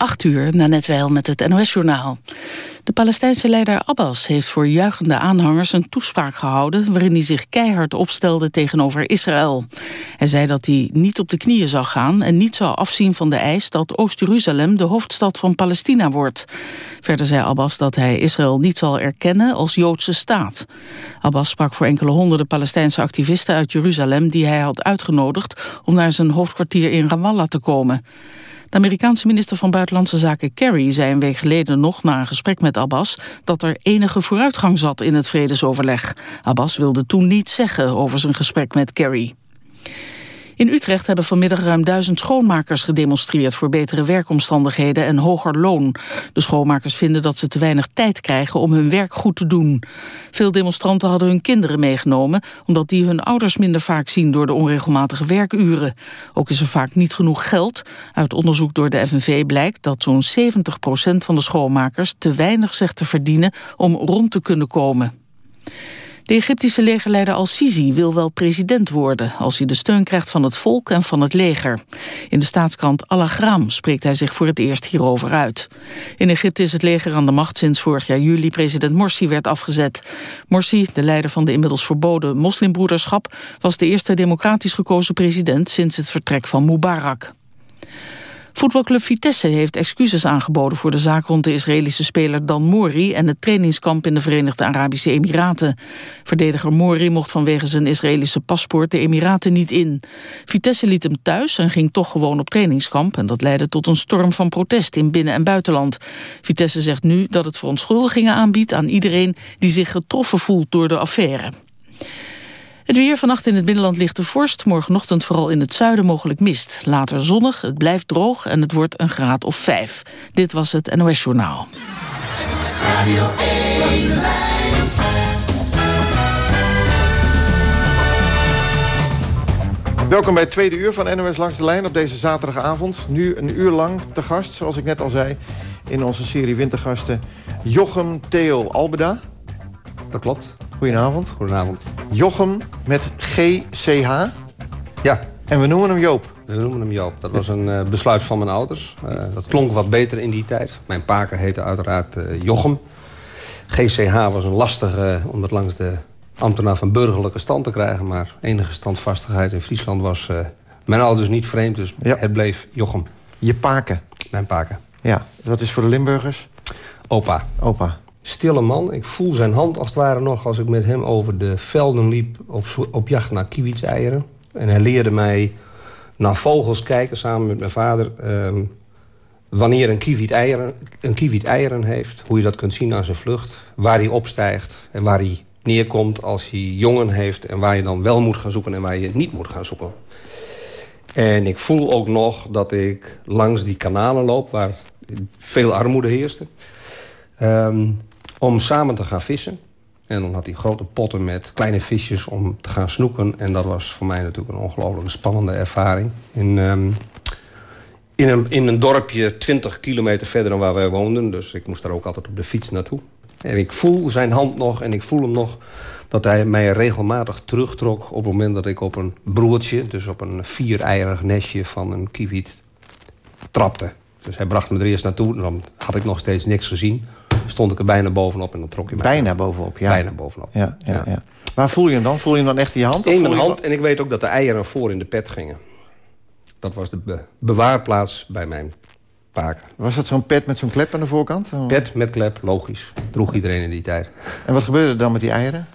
8 uur, na net wel met het NOS-journaal. De Palestijnse leider Abbas heeft voor juichende aanhangers een toespraak gehouden... waarin hij zich keihard opstelde tegenover Israël. Hij zei dat hij niet op de knieën zou gaan... en niet zou afzien van de eis dat Oost-Jeruzalem de hoofdstad van Palestina wordt. Verder zei Abbas dat hij Israël niet zal erkennen als Joodse staat. Abbas sprak voor enkele honderden Palestijnse activisten uit Jeruzalem... die hij had uitgenodigd om naar zijn hoofdkwartier in Ramallah te komen. De Amerikaanse minister van Buitenlandse Zaken Kerry zei een week geleden nog na een gesprek met Abbas dat er enige vooruitgang zat in het vredesoverleg. Abbas wilde toen niets zeggen over zijn gesprek met Kerry. In Utrecht hebben vanmiddag ruim duizend schoonmakers gedemonstreerd voor betere werkomstandigheden en hoger loon. De schoonmakers vinden dat ze te weinig tijd krijgen om hun werk goed te doen. Veel demonstranten hadden hun kinderen meegenomen, omdat die hun ouders minder vaak zien door de onregelmatige werkuren. Ook is er vaak niet genoeg geld. Uit onderzoek door de FNV blijkt dat zo'n 70% van de schoonmakers te weinig zegt te verdienen om rond te kunnen komen. De Egyptische legerleider al-Sisi wil wel president worden... als hij de steun krijgt van het volk en van het leger. In de staatskrant Al-Agram spreekt hij zich voor het eerst hierover uit. In Egypte is het leger aan de macht sinds vorig jaar juli president Morsi werd afgezet. Morsi, de leider van de inmiddels verboden moslimbroederschap... was de eerste democratisch gekozen president sinds het vertrek van Mubarak. Voetbalclub Vitesse heeft excuses aangeboden voor de zaak rond de Israëlische speler Dan Mori en het trainingskamp in de Verenigde Arabische Emiraten. Verdediger Mori mocht vanwege zijn Israëlische paspoort de Emiraten niet in. Vitesse liet hem thuis en ging toch gewoon op trainingskamp en dat leidde tot een storm van protest in binnen- en buitenland. Vitesse zegt nu dat het verontschuldigingen aanbiedt aan iedereen die zich getroffen voelt door de affaire. Het weer vannacht in het binnenland ligt de vorst. Morgenochtend vooral in het zuiden mogelijk mist. Later zonnig, het blijft droog en het wordt een graad of vijf. Dit was het NOS Journaal. Welkom bij het tweede uur van NOS Langs de Lijn op deze zaterdagavond. Nu een uur lang te gast, zoals ik net al zei... in onze serie Wintergasten Jochem Theo Albeda. Dat klopt. Goedenavond. Goedenavond. Jochem met GCH. Ja. En we noemen hem Joop. We noemen hem Joop. Dat was een uh, besluit van mijn ouders. Uh, dat klonk wat beter in die tijd. Mijn paker heette uiteraard uh, Jochem. GCH was een lastige, om het langs de ambtenaar van burgerlijke stand te krijgen. Maar enige standvastigheid in Friesland was mijn ouders niet vreemd. Dus ja. het bleef Jochem. Je paken. Mijn paken. Ja, dat is voor de Limburgers? Opa. Opa stille man. Ik voel zijn hand als het ware nog als ik met hem over de velden liep... op, op jacht naar kiewitseieren. En hij leerde mij naar vogels kijken samen met mijn vader... Um, wanneer een kiewiet, eieren, een kiewiet eieren heeft, hoe je dat kunt zien aan zijn vlucht... waar hij opstijgt en waar hij neerkomt als hij jongen heeft... en waar je dan wel moet gaan zoeken en waar je niet moet gaan zoeken. En ik voel ook nog dat ik langs die kanalen loop... waar veel armoede heerste... Um, om samen te gaan vissen. En dan had hij grote potten met kleine visjes om te gaan snoeken. En dat was voor mij natuurlijk een ongelooflijk spannende ervaring. In, um, in, een, in een dorpje 20 kilometer verder dan waar wij woonden. Dus ik moest daar ook altijd op de fiets naartoe. En ik voel zijn hand nog en ik voel hem nog dat hij mij regelmatig terugtrok... op het moment dat ik op een broertje, dus op een vier-eierig nestje van een kiewiet, trapte. Dus hij bracht me er eerst naartoe, dan had ik nog steeds niks gezien stond ik er bijna bovenop en dan trok je mij. Bijna bovenop, ja. Bijna bovenop. Ja, ja, ja. Waar voel je hem dan? Voel je hem dan echt in je hand? In mijn hand en ik weet ook dat de eieren voor in de pet gingen. Dat was de bewaarplaats bij mijn paken. Was dat zo'n pet met zo'n klep aan de voorkant? Pet met klep, logisch. Droeg iedereen in die tijd. En wat gebeurde er dan met die eieren?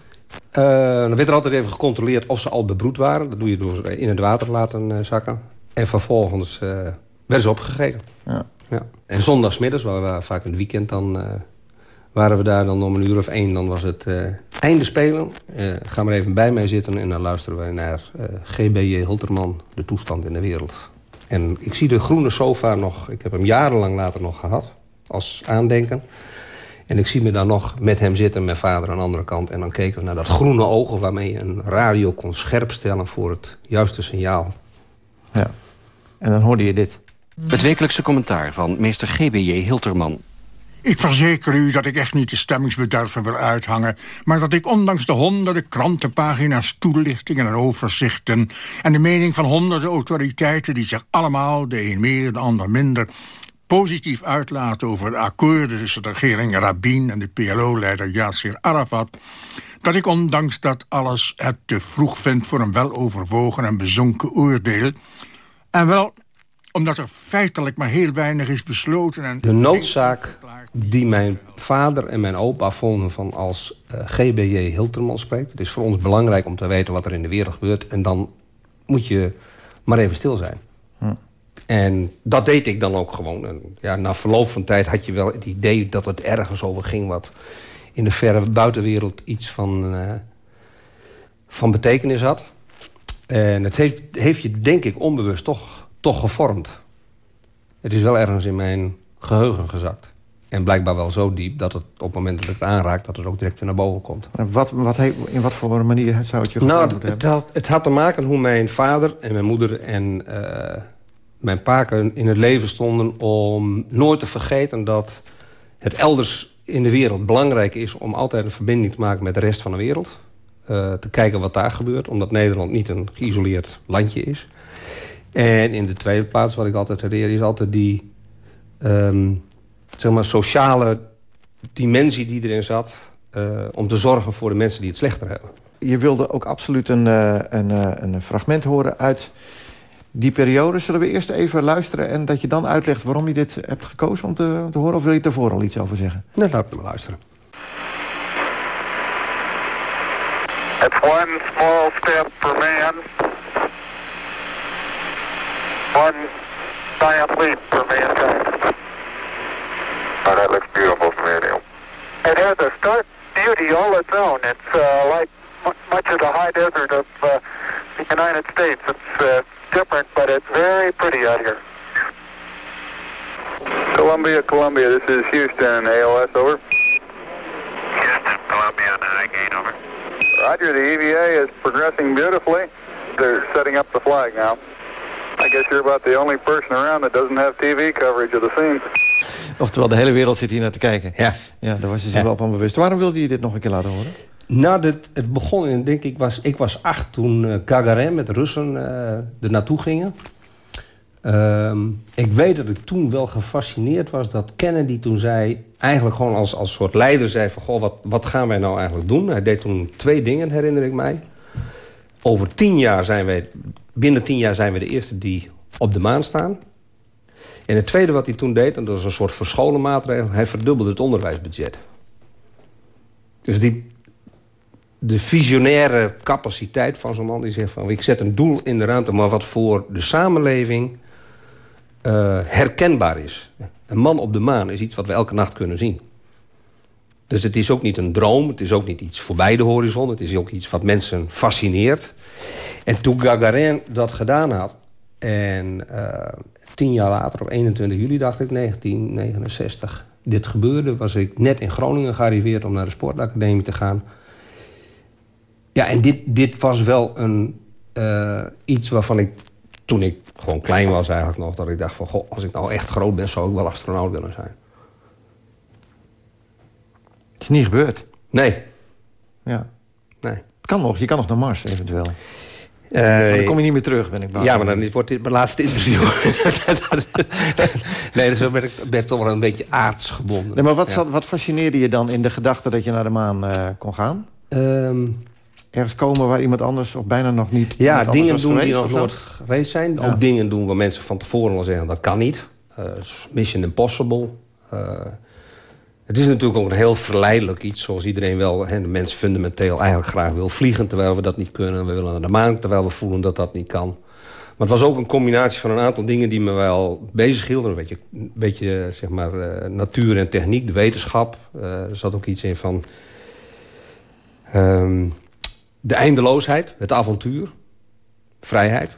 Uh, dan werd er altijd even gecontroleerd of ze al bebroed waren. Dat doe je door ze in het water laten uh, zakken. En vervolgens uh, werden ze opgegeten. Ja. Ja. En zondagsmiddags, waar we vaak in het weekend dan waren we daar dan om een uur of één. Dan was het uh, einde spelen. Uh, ga maar even bij mij zitten en dan luisteren wij naar uh, eh, GBJ Hilterman, de toestand in de wereld. En ik zie de groene sofa nog, ik heb hem jarenlang later nog gehad, als aandenken. En ik zie me daar nog met hem zitten, mijn vader aan de andere kant. En dan keken we naar dat groene ogen waarmee je een radio kon scherpstellen voor het juiste signaal. Ja, en dan hoorde je dit. Het wekelijkse commentaar van meester GBJ Hilterman. Ik verzeker u dat ik echt niet de stemmingsbederven wil uithangen... maar dat ik ondanks de honderden krantenpagina's toelichtingen en overzichten... en de mening van honderden autoriteiten die zich allemaal, de een meer, de ander minder positief uitlaten over de akkoorden tussen de regering Rabin en de PLO-leider Yasser Arafat, dat ik ondanks dat alles het te vroeg vind voor een weloverwogen en bezonken oordeel. En wel omdat er feitelijk maar heel weinig is besloten. En de noodzaak die mijn vader en mijn opa vonden van als uh, eh, GBJ Hilterman spreekt. Het is voor ons belangrijk om te weten wat er in de wereld gebeurt. En dan moet je maar even stil zijn. Hm. En dat deed ik dan ook gewoon. En ja, na verloop van tijd had je wel het idee dat het ergens over ging... wat in de verre buitenwereld iets van, uh, van betekenis had. En het heeft, heeft je, denk ik, onbewust toch, toch gevormd. Het is wel ergens in mijn geheugen gezakt. En blijkbaar wel zo diep dat het op het moment dat ik het aanraak... dat het ook direct weer naar boven komt. Wat, wat, in wat voor manier zou het je gevormd nou, het, het, had, het had te maken hoe mijn vader en mijn moeder... en uh, mijn paken in het leven stonden om nooit te vergeten... dat het elders in de wereld belangrijk is... om altijd een verbinding te maken met de rest van de wereld. Uh, te kijken wat daar gebeurt. Omdat Nederland niet een geïsoleerd landje is. En in de tweede plaats, wat ik altijd herinner... is altijd die um, zeg maar, sociale dimensie die erin zat... Uh, om te zorgen voor de mensen die het slechter hebben. Je wilde ook absoluut een, uh, een, een fragment horen uit die periode. Zullen we eerst even luisteren en dat je dan uitlegt waarom je dit hebt gekozen om te, te horen? Of wil je ervoor al iets over zeggen? Nee, laten we luisteren. It's one small step for man. One giant leap for mankind. Oh, that looks beautiful from here, It has a stark beauty all its own. It's uh, like much of the high desert of uh, the United States. It's uh, different, but it's very pretty out here. Columbia, Columbia, this is Houston, AOS, over. Houston, Columbia, Navigate, over. Roger, the EVA is progressing beautifully. They're setting up the flag now. I guess you're about the only person around that doesn't have TV coverage of the scene. Oftewel, de hele wereld zit hier naar te kijken. Ja. Ja, daar was je zich ja. wel van bewust. Waarom wilde je dit nog een keer laten horen? Nou, dit, het begon in, denk ik, was, ik was acht toen uh, Gagarin met de Russen uh, er naartoe gingen. Um, ik weet dat ik toen wel gefascineerd was dat Kennedy toen zei... eigenlijk gewoon als, als soort leider zei van... Goh, wat, wat gaan wij nou eigenlijk doen? Hij deed toen twee dingen, herinner ik mij. Over tien jaar zijn wij... binnen tien jaar zijn we de eerste die op de maan staan. En het tweede wat hij toen deed, en dat was een soort verscholen maatregel... hij verdubbelde het onderwijsbudget. Dus die, de visionaire capaciteit van zo'n man die zegt van... ik zet een doel in de ruimte, maar wat voor de samenleving uh, herkenbaar is. Een man op de maan is iets wat we elke nacht kunnen zien. Dus het is ook niet een droom, het is ook niet iets voorbij de horizon... het is ook iets wat mensen fascineert. En toen Gagarin dat gedaan had... en uh, tien jaar later, op 21 juli, dacht ik, 1969... dit gebeurde, was ik net in Groningen gearriveerd... om naar de sportacademie te gaan... Ja, en dit, dit was wel een, uh, iets waarvan ik, toen ik gewoon klein was eigenlijk nog... dat ik dacht van, goh, als ik nou echt groot ben... zou ik wel astronaut willen zijn. Het is niet gebeurd? Nee. Ja. Nee. Het kan nog, je kan nog naar Mars eventueel. Uh, maar dan kom je niet meer terug, ben ik bang. Ja, maar dan wordt dit mijn laatste interview. nee, dus dan ben ik, ben ik toch wel een beetje aardsgebonden. Nee, maar wat, ja. wat fascineerde je dan in de gedachte dat je naar de maan uh, kon gaan? Um, ergens komen waar iemand anders of bijna nog niet... Ja, dingen doen die nog nooit geweest zijn. Ja. Ook dingen doen waar mensen van tevoren al zeggen dat kan niet. Uh, Mission Impossible. Het is natuurlijk ook een heel verleidelijk iets, zoals iedereen wel... Hè, de mens fundamenteel eigenlijk graag wil vliegen terwijl we dat niet kunnen. We willen naar de maan terwijl we voelen dat dat niet kan. Maar het was ook een combinatie van een aantal dingen die me wel bezig hielden. Een beetje, een beetje zeg maar, uh, natuur en techniek, de wetenschap. er zat ook iets in van... Um, de eindeloosheid, het avontuur, vrijheid.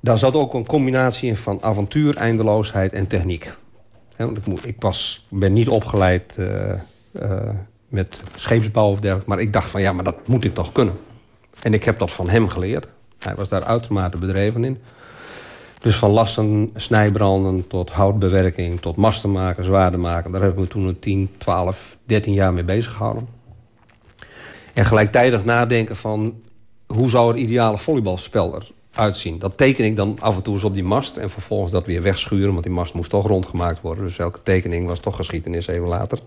Daar zat ook een combinatie in van avontuur, eindeloosheid en techniek. Ik, ik was, ben niet opgeleid uh, uh, met scheepsbouw of dergelijke... maar ik dacht van ja, maar dat moet ik toch kunnen. En ik heb dat van hem geleerd. Hij was daar uitermate bedreven in. Dus van lasten, snijbranden tot houtbewerking... tot masten maken, zwaarden maken. Daar hebben we toen een 10, 12, 13 jaar mee bezig gehouden. En gelijktijdig nadenken van... hoe zou het ideale volleybalspel uitzien. Dat teken ik dan af en toe eens op die mast... en vervolgens dat weer wegschuren, want die mast moest toch rondgemaakt worden. Dus elke tekening was toch geschiedenis even later.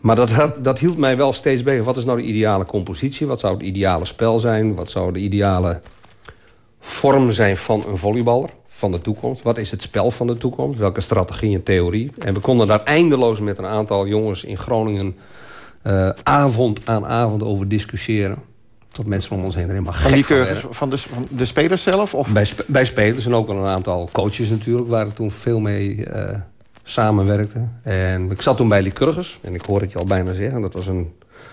Maar dat, dat hield mij wel steeds bezig. Wat is nou de ideale compositie? Wat zou het ideale spel zijn? Wat zou de ideale vorm zijn van een volleyballer van de toekomst? Wat is het spel van de toekomst? Welke strategie en theorie? En we konden daar eindeloos met een aantal jongens in Groningen... Uh, avond aan avond over discussiëren. Tot mensen om ons heen er helemaal gek van, van, van, de, van de spelers zelf? Of? Bij, bij spelers en ook wel een aantal coaches natuurlijk... waar ik toen veel mee uh, samenwerkte. En ik zat toen bij Lycurgus. En ik hoor het je al bijna zeggen. Dat was een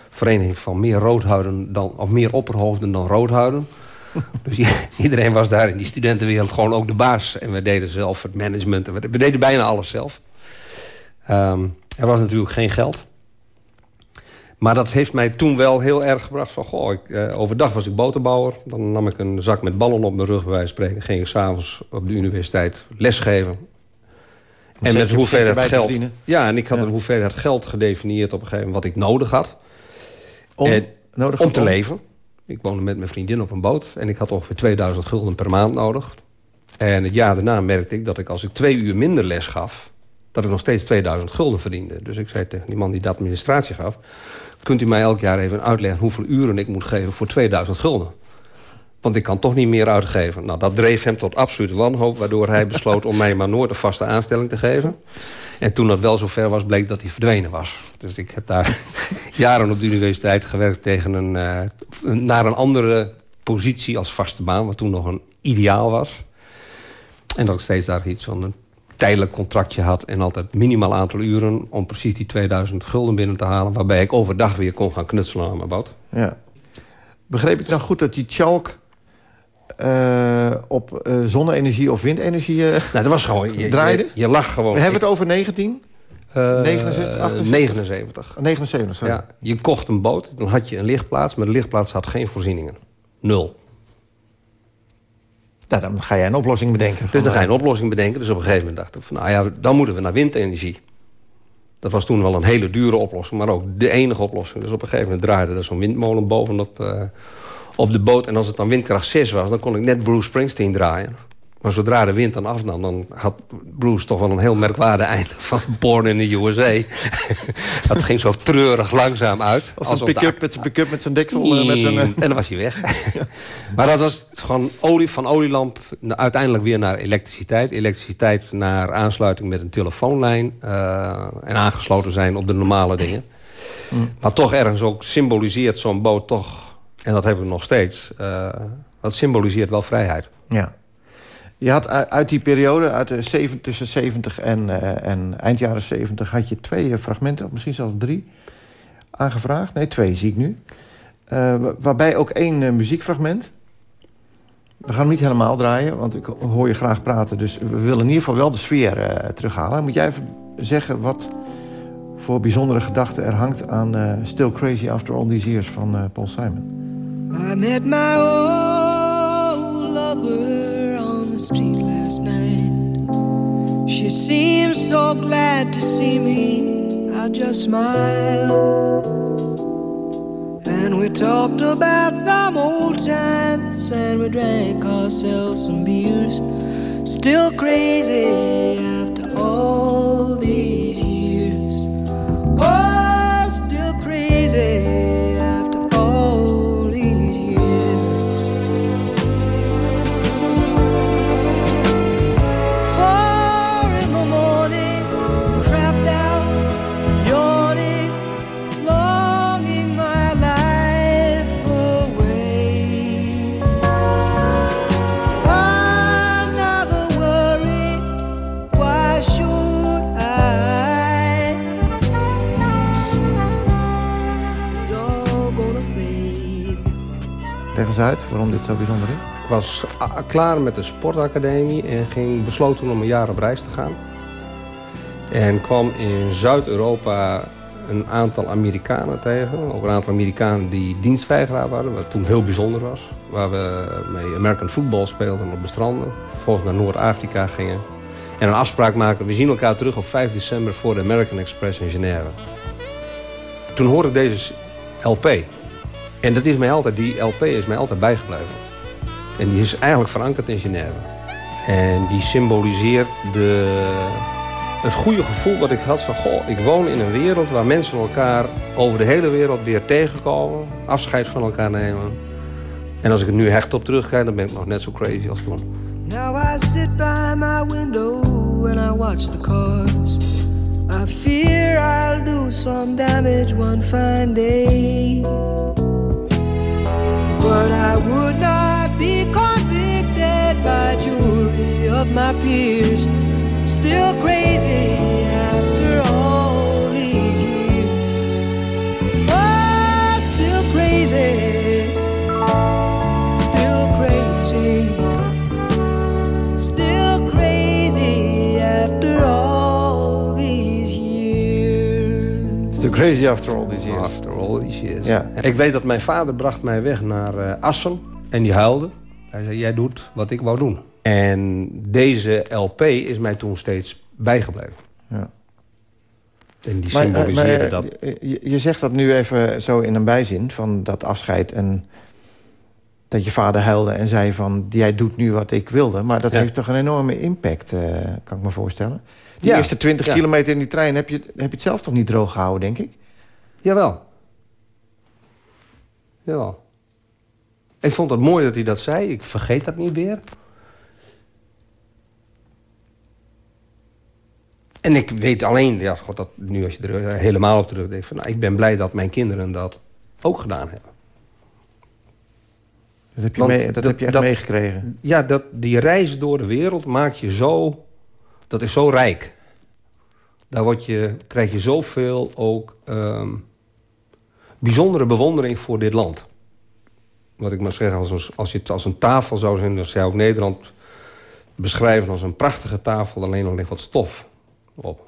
vereniging van meer roodhuiden dan, of meer opperhoofden dan roodhuiden. dus iedereen was daar in die studentenwereld gewoon ook de baas. En we deden zelf het management. We, we deden bijna alles zelf. Um, er was natuurlijk geen geld. Maar dat heeft mij toen wel heel erg gebracht van... Goh, ik, uh, overdag was ik boterbouwer. Dan nam ik een zak met ballen op mijn rug, bij wijze van spreken. Ging ik s'avonds op de universiteit lesgeven. En met hoeveelheid geld... Ja, en ik had ja. een hoeveelheid geld gedefinieerd op een gegeven moment... wat ik nodig had. Om, en, nodig om te om? leven. Ik woonde met mijn vriendin op een boot. En ik had ongeveer 2000 gulden per maand nodig. En het jaar daarna merkte ik dat ik als ik twee uur minder les gaf... dat ik nog steeds 2000 gulden verdiende. Dus ik zei tegen die man die de administratie gaf... kunt u mij elk jaar even uitleggen hoeveel uren ik moet geven voor 2000 gulden? Want ik kan toch niet meer uitgeven. Nou, dat dreef hem tot absolute wanhoop... waardoor hij besloot om mij maar nooit een vaste aanstelling te geven. En toen dat wel zover was, bleek dat hij verdwenen was. Dus ik heb daar jaren op de universiteit gewerkt... Tegen een, uh, naar een andere positie als vaste baan... wat toen nog een ideaal was. En dat steeds daar iets van een tijdelijk contractje had... en altijd minimaal aantal uren om precies die 2000 gulden binnen te halen... waarbij ik overdag weer kon gaan knutselen aan mijn boot. Ja. Begreep ik nou goed dat die chalk uh, op uh, zonne-energie of windenergie uh, nou, dat was gewoon, je, draaide? Je, je lag gewoon. We hebben het over 19? 69, 78? 79. 79, sorry. Ja, je kocht een boot, dan had je een lichtplaats... maar de lichtplaats had geen voorzieningen. Nul. Nou, dan ga jij een oplossing bedenken. Dus dan ga je een oplossing bedenken. Dus op een gegeven moment dacht ik van... nou ja, dan moeten we naar windenergie. Dat was toen wel een hele dure oplossing, maar ook de enige oplossing. Dus op een gegeven moment draaide er zo'n windmolen bovenop uh, op de boot. En als het dan windkracht 6 was, dan kon ik net Bruce Springsteen draaien. Maar zodra de wind dan afnam, dan had Bruce toch wel een heel merkwaardig einde van Born in the USA. dat ging zo treurig langzaam uit. Of een pick-up met, pick met zijn deksel. Uh, met een, uh... En dan was hij weg. maar dat was gewoon olie, van olielamp uiteindelijk weer naar elektriciteit. Elektriciteit naar aansluiting met een telefoonlijn. Uh, en aangesloten zijn op de normale dingen. Mm. Maar toch ergens ook symboliseert zo'n boot toch... en dat hebben we nog steeds... dat symboliseert wel vrijheid. Ja. Je had uit die periode, uit de tussen 70 en, uh, en eind jaren 70... had je twee fragmenten, of misschien zelfs drie, aangevraagd. Nee, twee zie ik nu. Uh, waarbij ook één muziekfragment. We gaan hem niet helemaal draaien, want ik hoor je graag praten. Dus we willen in ieder geval wel de sfeer terughalen. Moet jij even zeggen wat voor bijzondere gedachte er hangt... aan Still Crazy After All These Years van Paul Simon? I met my old lover street last night. She seemed so glad to see me. I just smiled. And we talked about some old times, and we drank ourselves some beers. Still crazy after all these uit waarom dit zo bijzonder is? Ik was klaar met de sportacademie en ging besloten om een jaar op reis te gaan. En kwam in Zuid-Europa een aantal Amerikanen tegen. Ook een aantal Amerikanen die dienstweigeraar waren, wat toen heel bijzonder was. Waar we mee American football speelden op de stranden. Vervolgens naar Noord-Afrika gingen. En een afspraak maken. We zien elkaar terug op 5 december voor de American Express in Genève. Toen hoorde ik deze LP. En dat is mij altijd, die LP is mij altijd bijgebleven. En die is eigenlijk verankerd in Genève. En die symboliseert de, het goede gevoel wat ik had van... goh, ik woon in een wereld waar mensen elkaar over de hele wereld weer tegenkomen. Afscheid van elkaar nemen. En als ik er nu hecht op terugkijk, dan ben ik nog net zo crazy als toen. Now I sit by my window and I watch the cars. I fear I'll do some damage one fine day. But I would not be convicted by jury of my peers. Still crazy after all these years. Oh, still crazy. Crazy after all these years. After all these years. Ja. Ik weet dat mijn vader bracht mij weg naar eh, Assen. En die huilde. Hij zei, jij doet wat ik wou doen. En deze LP is mij toen steeds bijgebleven. Ja. En die Maar, eh, symboliseerde maar, dat. eh, Je, je zegt dat nu even zo in een bijzin van dat afscheid... en dat je vader huilde en zei van... jij doet nu wat ik wilde. Maar dat Ja. heeft toch een enorme impact, eh, kan ik me voorstellen. Die Ja. eerste 20 Ja. kilometer in die trein heb je, heb je het zelf toch niet droog gehouden, denk ik? Jawel. Jawel. Ik vond het mooi dat hij dat zei. Ik vergeet dat niet weer. En ik weet alleen, ja, god, dat nu als je er helemaal op terugdenkt... Van, nou, ik ben blij dat mijn kinderen dat ook gedaan hebben. Dat heb je, mee, dat dat- heb je echt dat- meegekregen. Ja, dat, die reis door de wereld maakt je zo... Dat is zo rijk. Daar word je, krijg je zoveel ook... ehm, bijzondere bewondering voor dit land. Wat ik maar zeg, als, een- als je het als een tafel zou zijn... dan zou ik Nederland beschrijven als een prachtige tafel... alleen nog ligt wat stof op.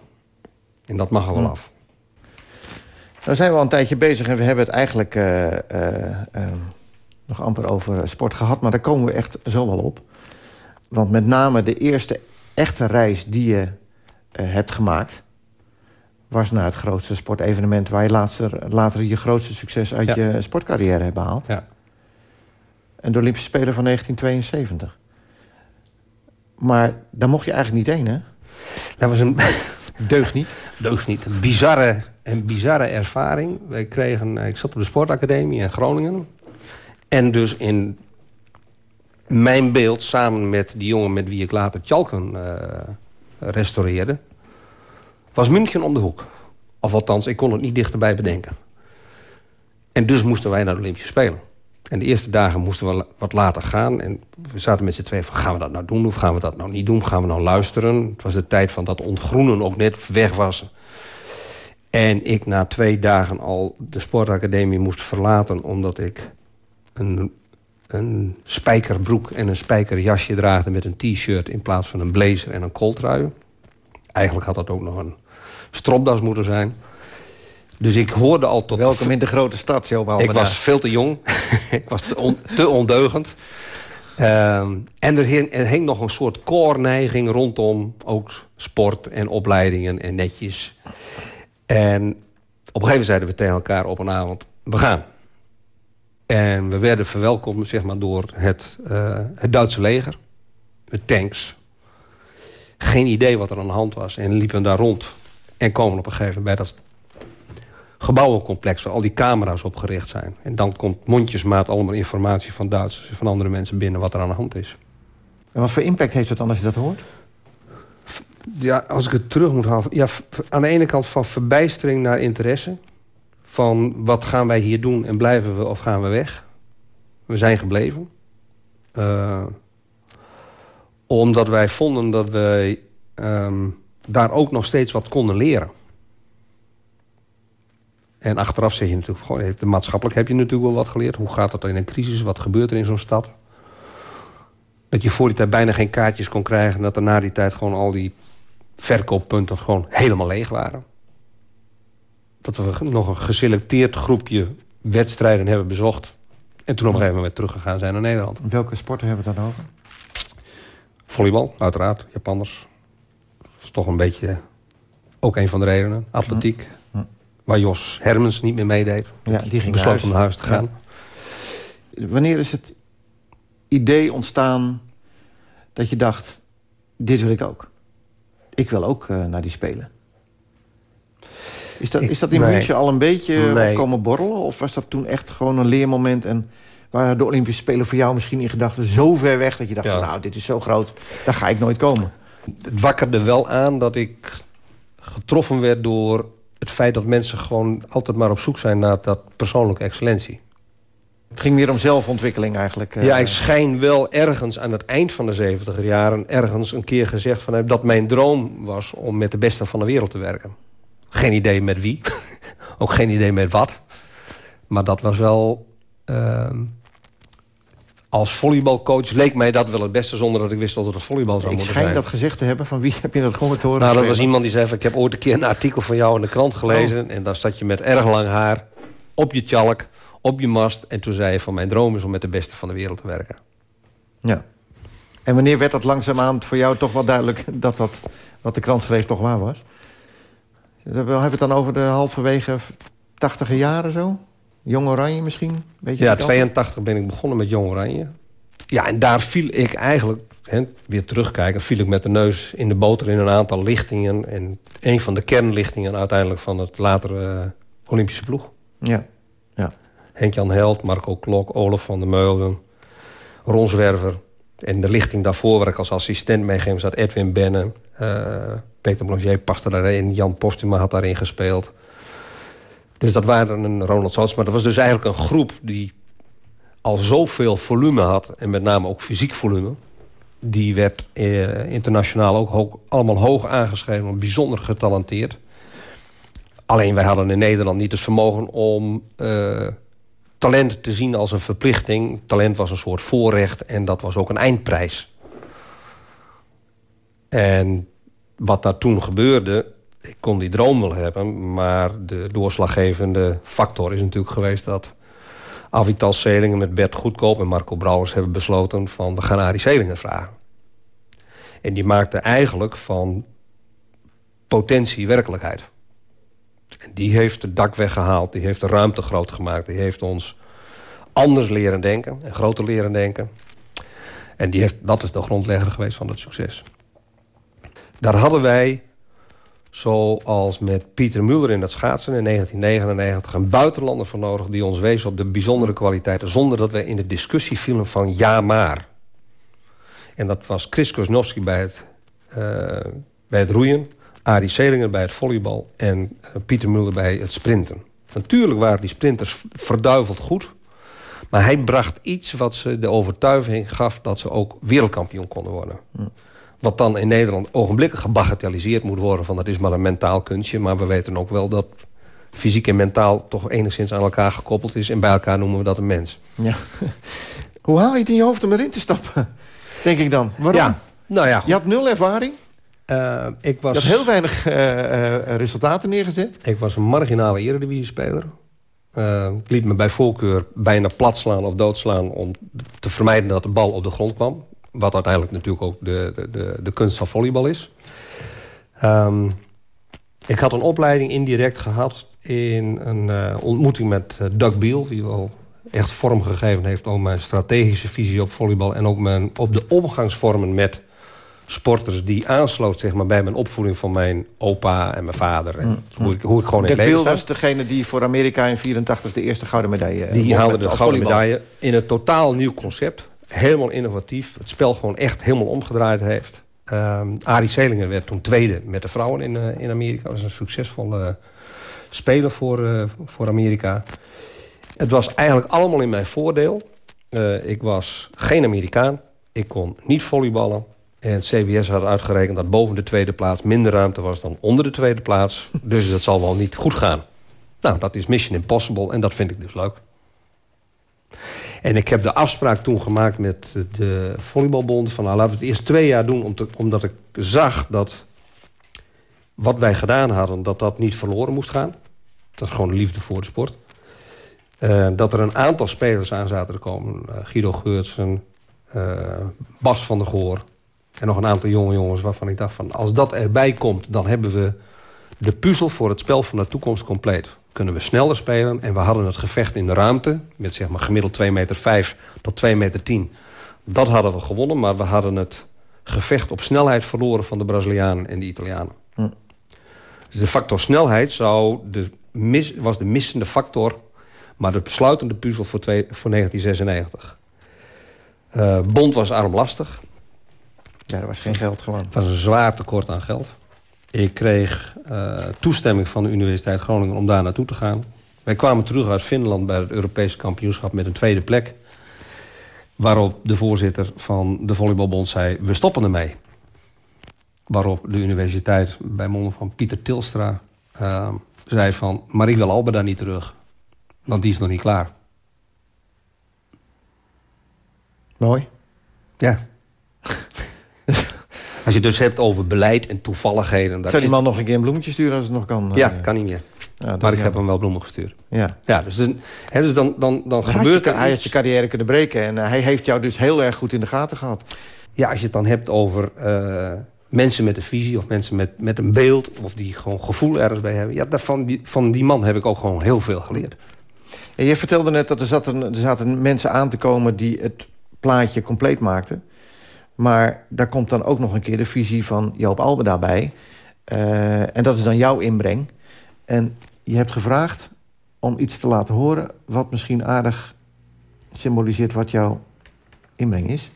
En dat mag er wel Hm. af. Nou zijn we al een tijdje bezig en we hebben het eigenlijk eh, eh, eh, nog amper over sport gehad. Maar daar komen we echt zo wel op. Want met name de eerste echte reis die je eh, hebt gemaakt... was naar het grootste sportevenement... waar je later, later je grootste succes uit Ja. je sportcarrière hebt behaald. Ja. En de Olympische Spelen van 1972. Maar daar mocht je eigenlijk niet heen, hè? Dat was een... Deugd niet. Deugd niet. Een bizarre, een bizarre ervaring. Wij kregen, eh, ik zat op de sportacademie in Groningen. En dus in mijn beeld, samen met die jongen met wie ik later Tjalken eh, restaureerde... was München om de hoek. Of althans, ik kon het niet dichterbij bedenken. En dus moesten wij naar de Olympische Spelen. En de eerste dagen moesten we wat later gaan. En we zaten met z'n tweeën van, gaan we dat nou doen of gaan we dat nou niet doen? Gaan we nou luisteren? Het was de tijd van dat ontgroenen ook net weg was. En ik na twee dagen al de sportacademie moest verlaten... omdat ik een, een spijkerbroek en een spijkerjasje draagde... met een t-shirt in plaats van een blazer en een kooltrui. Eigenlijk had dat ook nog een stropdas moeten zijn. Dus ik hoorde al tot... Welkom in de grote stad, Joop Ik was veel te jong. ik was te, on- te ondeugend. Ehm, en er hing, er hing nog een soort koorneiging rondom ook sport en opleidingen en netjes. En op een gegeven moment zeiden we tegen elkaar op een avond, we gaan. En we werden verwelkomd zeg maar, door het, eh, het Duitse leger. Met tanks. Geen idee wat er aan de hand was. En liepen daar rond. En komen op een gegeven moment bij dat gebouwencomplex... waar al die camera's op gericht zijn. En dan komt mondjesmaat allemaal informatie van Duitsers... en van andere mensen binnen wat er aan de hand is. En wat voor impact heeft het dan als je dat hoort? Ja, als ik het terug moet halen... Ja, aan de ene kant van verbijstering naar interesse. Van wat gaan wij hier doen en blijven we of gaan we weg? We zijn gebleven. Eh, omdat wij vonden dat wij ehm, daar ook nog steeds wat konden leren. En achteraf zeg je natuurlijk... Goh, de maatschappelijk heb je natuurlijk wel wat geleerd. Hoe gaat dat in een crisis? Wat gebeurt er in zo'n stad? Dat je voor die tijd bijna geen kaartjes kon krijgen... en dat er na die tijd gewoon al die verkooppunten gewoon helemaal leeg waren. Dat we nog een geselecteerd groepje wedstrijden hebben bezocht... en toen op een gegeven moment teruggegaan zijn naar Nederland. Welke sporten hebben we dan over? Volleybal, uiteraard. Japanners. Dat is toch een beetje ook een van de redenen. Atletiek. Ja. Waar Jos Hermens niet meer meedeed. Ja, die ging besloot naar om naar huis te gaan. Wanneer is het idee ontstaan dat je dacht, dit wil ik ook. Ik wil ook uh, naar die Spelen. Is dat, is dat in nee. München al een beetje nee. komen borrelen? Of was dat toen echt gewoon een leermoment... en waren de Olympische Spelen voor jou misschien in gedachten zo ver weg... dat je dacht, ja. van, nou, dit is zo groot, daar ga ik nooit komen? Het wakkerde wel aan dat ik getroffen werd door het feit dat mensen gewoon altijd maar op zoek zijn naar dat persoonlijke excellentie. Het ging meer om zelfontwikkeling eigenlijk. Ja, ik schijn wel ergens aan het eind van de 70 jaren... ergens een keer gezegd van, dat mijn droom was om met de beste van de wereld te werken. Geen idee met wie. Ook geen idee met wat. Maar dat was wel... Uh, als volleybalcoach leek mij dat wel het beste... zonder dat ik wist dat het volleybal zou ik moeten zijn. Ik schijn dat gezegd te hebben. Van wie heb je dat gehoord horen? Nou, dat was iemand die zei... Van, ik heb ooit een keer een artikel van jou in de krant gelezen... Oh. en daar zat je met erg lang haar op je tjalk op je mast. En toen zei je van mijn droom is om met de beste van de wereld te werken. Ja. En wanneer werd dat langzaamaan voor jou toch wel duidelijk... dat dat wat de krant schreef toch waar was? Hebben we het dan over de halverwege tachtige jaren zo? Jong Oranje misschien? Beetje ja, 82 ben ik begonnen met Jong Oranje. Ja, en daar viel ik eigenlijk, hè, weer terugkijken... viel ik met de neus in de boter in een aantal lichtingen. En een van de kernlichtingen uiteindelijk van het latere uh, Olympische ploeg. Ja, ja. Henk-Jan Held, Marco Klok, Olaf van der Meulen, Ron Zwerver. En de lichting daarvoor, waar ik als assistent meeging, zat Edwin Benne. Uh, Peter Blanchet paste daarin, Jan Postuma had daarin gespeeld. Dus dat waren een Ronald Sots. Maar dat was dus eigenlijk een groep die al zoveel volume had... en met name ook fysiek volume... die werd eh, internationaal ook allemaal hoog aangeschreven... bijzonder getalenteerd. Alleen wij hadden in Nederland niet het vermogen om... Uh, talent te zien als een verplichting. Talent was een soort voorrecht en dat was ook een eindprijs. En wat daar toen gebeurde... ik kon die droom wel hebben... maar de doorslaggevende factor is natuurlijk geweest... dat Avital Selingen met Bert Goedkoop en Marco Brouwers... hebben besloten van we gaan Arie Selingen vragen. En die maakte eigenlijk van potentie werkelijkheid. En die heeft het dak weggehaald, die heeft de ruimte groot gemaakt... die heeft ons anders leren denken en groter leren denken. En die heeft, dat is de grondlegger geweest van het succes. Daar hadden wij, zoals met Pieter Muller in het schaatsen in 1999... een buitenlander voor nodig die ons wees op de bijzondere kwaliteiten... zonder dat wij in de discussie vielen van ja maar. En dat was Chris Kosnowski bij het, uh, bij het roeien... Arie Selinger bij het volleybal en uh, Pieter Muller bij het sprinten. Natuurlijk waren die sprinters verduiveld goed... maar hij bracht iets wat ze de overtuiging gaf... dat ze ook wereldkampioen konden worden. Wat dan in Nederland ogenblikkelijk gebagatelliseerd moet worden... van dat is maar een mentaal kunstje. Maar we weten ook wel dat fysiek en mentaal toch enigszins aan elkaar gekoppeld is. En bij elkaar noemen we dat een mens. Ja. Hoe haal je het in je hoofd om erin te stappen? Denk ik dan. Waarom? Ja, nou ja, Je had nul ervaring? Uh, ik was, je had heel weinig uh, uh, resultaten neergezet? Ik was een marginale eredivisie-speler. ik liet me bij voorkeur bijna plat slaan of doodslaan... om te vermijden dat de bal op de grond kwam. Wat uiteindelijk natuurlijk ook de, de, de kunst van volleybal is. Um, ik had een opleiding indirect gehad in een uh, ontmoeting met uh, Doug Beal... die wel echt vorm gegeven heeft om mijn strategische visie op volleybal... en ook mijn, op de omgangsvormen met sporters die aansloot zeg maar, bij mijn opvoeding van mijn opa en mijn vader. En mm. hoe, ik, hoe ik gewoon in leven was degene die voor Amerika in 84 de eerste gouden medaille... Die haalde de gouden medaille in een totaal nieuw concept helemaal innovatief. Het spel gewoon echt helemaal omgedraaid heeft. Um, Arie Selinger werd toen tweede met de vrouwen in, uh, in Amerika. Dat was een succesvolle uh, speler voor, uh, voor Amerika. Het was eigenlijk allemaal in mijn voordeel. ik was geen Amerikaan. Ik kon niet volleyballen. En CBS had uitgerekend dat boven de tweede plaats... minder ruimte was dan onder de tweede plaats. Dus dat zal wel niet goed gaan. Nou, dat is Mission Impossible en dat vind ik dus leuk. En ik heb de afspraak toen gemaakt met de volleybalbond... van nou, laten we het eerst twee jaar doen... omdat ik zag dat wat wij gedaan hadden... dat dat niet verloren moest gaan. Dat is gewoon de liefde voor de sport. Uh, dat er een aantal spelers aan zaten te komen. Uh, Guido Geurtsen, uh, Bas van der Goor... en nog een aantal jonge jongens waarvan ik dacht van... als dat erbij komt, dan hebben we de puzzel voor het spel van de toekomst compleet kunnen we sneller spelen. En we hadden het gevecht in de ruimte... met zeg maar gemiddeld 2 meter 5 tot 2 meter 10... Dat hadden we gewonnen, maar we hadden het gevecht op snelheid verloren... van de Brazilianen en de Italianen. Hm. Dus de factor snelheid zou de mis, was de missende factor... maar de besluitende puzzel voor, twee, voor 1996. Uh, Bond was armlastig. Ja, er was geen geld gewoon. Het was een zwaar tekort aan geld. Ik kreeg uh, toestemming van de Universiteit Groningen om daar naartoe te gaan. Wij kwamen terug uit Finland bij het Europese kampioenschap met een tweede plek. Waarop de voorzitter van de Volleybalbond zei, we stoppen ermee. Waarop de universiteit bij monden van Pieter Tilstra uh, zei van... maar ik wil Alba niet terug, want die is nog niet klaar. Mooi. Ja. Als je het dus hebt over beleid en toevalligheden... Zou die man nog een keer een bloemetje sturen als het nog kan? Ja, kan niet meer. Ja, maar ik heb hem wel bloemen gestuurd. Ja. Ja, dus, dan, hè, dus dan, dan, gebeurt er hij iets. je carrière kunnen breken. En eh, hij heeft jou dus heel erg goed in de gaten gehad. Ja, als je het dan hebt over eh, mensen met een visie... of mensen met, met een beeld, of die gewoon gevoel ergens bij hebben... ja, daarvan, die, van die man heb ik ook gewoon heel veel geleerd. En je vertelde net dat er er zaten mensen aan te komen... die het plaatje compleet maakten. Maar daar komt dan ook nog een keer de visie van Joop Albeda bij. Eh, en dat is dan jouw inbreng. En je hebt gevraagd om iets te laten horen... wat misschien aardig symboliseert wat jouw inbreng is.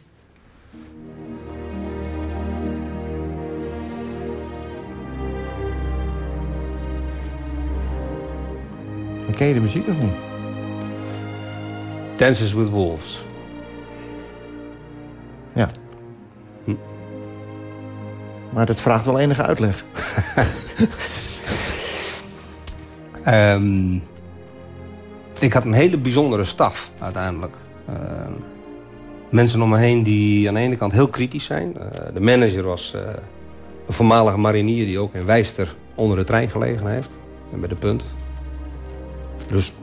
Ken je de muziek of niet? Dances with Wolves. Maar dat vraagt wel enige uitleg. Ehm, ik had een hele bijzondere staf uiteindelijk. Ehm, mensen om me heen die aan de ene kant heel kritisch zijn. Eh, de manager was eh, een voormalige marinier die ook in Wijster onder de trein gelegen heeft. En bij de punt. Dus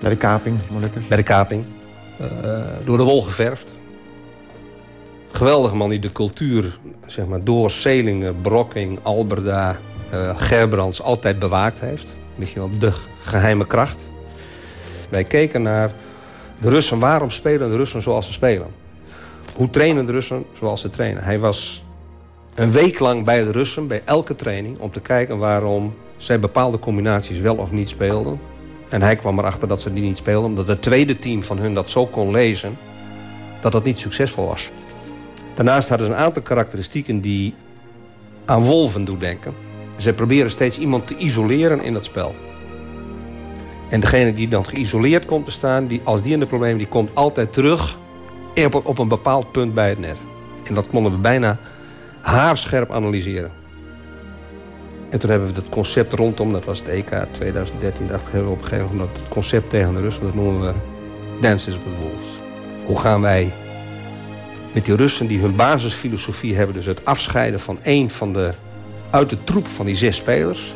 Bij de kaping, Molukkers. bij de kaping. Eh, door de wol geverfd. Geweldige man die de cultuur, zeg maar, door Selingen, Brokking, Alberda, eh Gerbrands altijd bewaakt heeft. Misschien wel de geheime kracht. Wij keken naar de Russen. Waarom spelen de Russen zoals ze spelen? Hoe trainen de Russen zoals ze trainen? Hij was een week lang bij de Russen, bij elke training... om te kijken waarom zij bepaalde combinaties wel of niet speelden. En hij kwam erachter dat ze die niet speelden... omdat het tweede team van hun dat zo kon lezen... dat dat niet succesvol was. Daarnaast hadden ze een aantal karakteristieken die aan wolven doen denken. Ze proberen steeds iemand te isoleren in dat spel. En degene die dan geïsoleerd komt te staan, die, als die in de problemen, die komt altijd terug op, op een bepaald punt bij het net. En dat konden we bijna haarscherp analyseren. En toen hebben we het concept rondom, dat was het EK 2013, dacht ik, hebben we op een gegeven moment het concept tegen de Russen, dat noemen we Dances with Wolves. Hoe gaan wij met die Russen die hun basisfilosofie hebben, dus het afscheiden van één van de, uit de troep van die zes spelers,